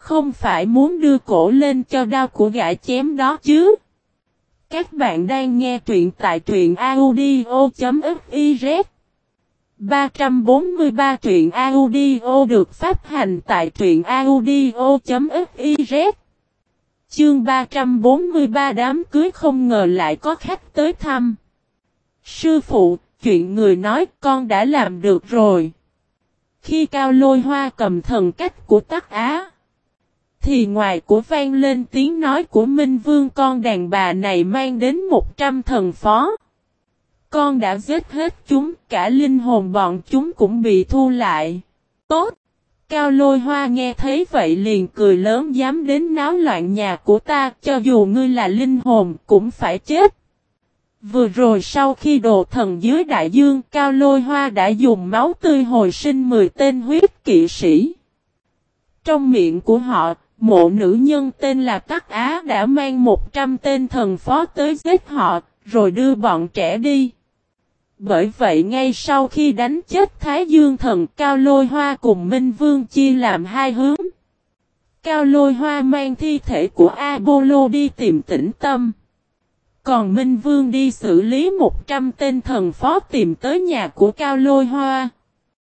Không phải muốn đưa cổ lên cho đao của gã chém đó chứ. Các bạn đang nghe truyện tại truyện audio.fiz 343 truyện audio được phát hành tại truyện audio.fiz Chương 343 đám cưới không ngờ lại có khách tới thăm. Sư phụ, chuyện người nói con đã làm được rồi. Khi cao lôi hoa cầm thần cách của tắc á. Thì ngoài của vang lên tiếng nói của Minh Vương con đàn bà này mang đến 100 thần phó. Con đã giết hết chúng, cả linh hồn bọn chúng cũng bị thu lại. Tốt! Cao lôi hoa nghe thấy vậy liền cười lớn dám đến náo loạn nhà của ta, cho dù ngươi là linh hồn cũng phải chết. Vừa rồi sau khi đồ thần dưới đại dương, Cao lôi hoa đã dùng máu tươi hồi sinh 10 tên huyết kỵ sĩ. Trong miệng của họ, mộ nữ nhân tên là Tắc Á đã mang 100 tên thần phó tới giết họ, rồi đưa bọn trẻ đi. Bởi vậy ngay sau khi đánh chết Thái Dương thần Cao Lôi Hoa cùng Minh Vương chia làm hai hướng. Cao Lôi Hoa mang thi thể của Apollo đi tìm tĩnh tâm. Còn Minh Vương đi xử lý 100 tên thần phó tìm tới nhà của Cao Lôi Hoa.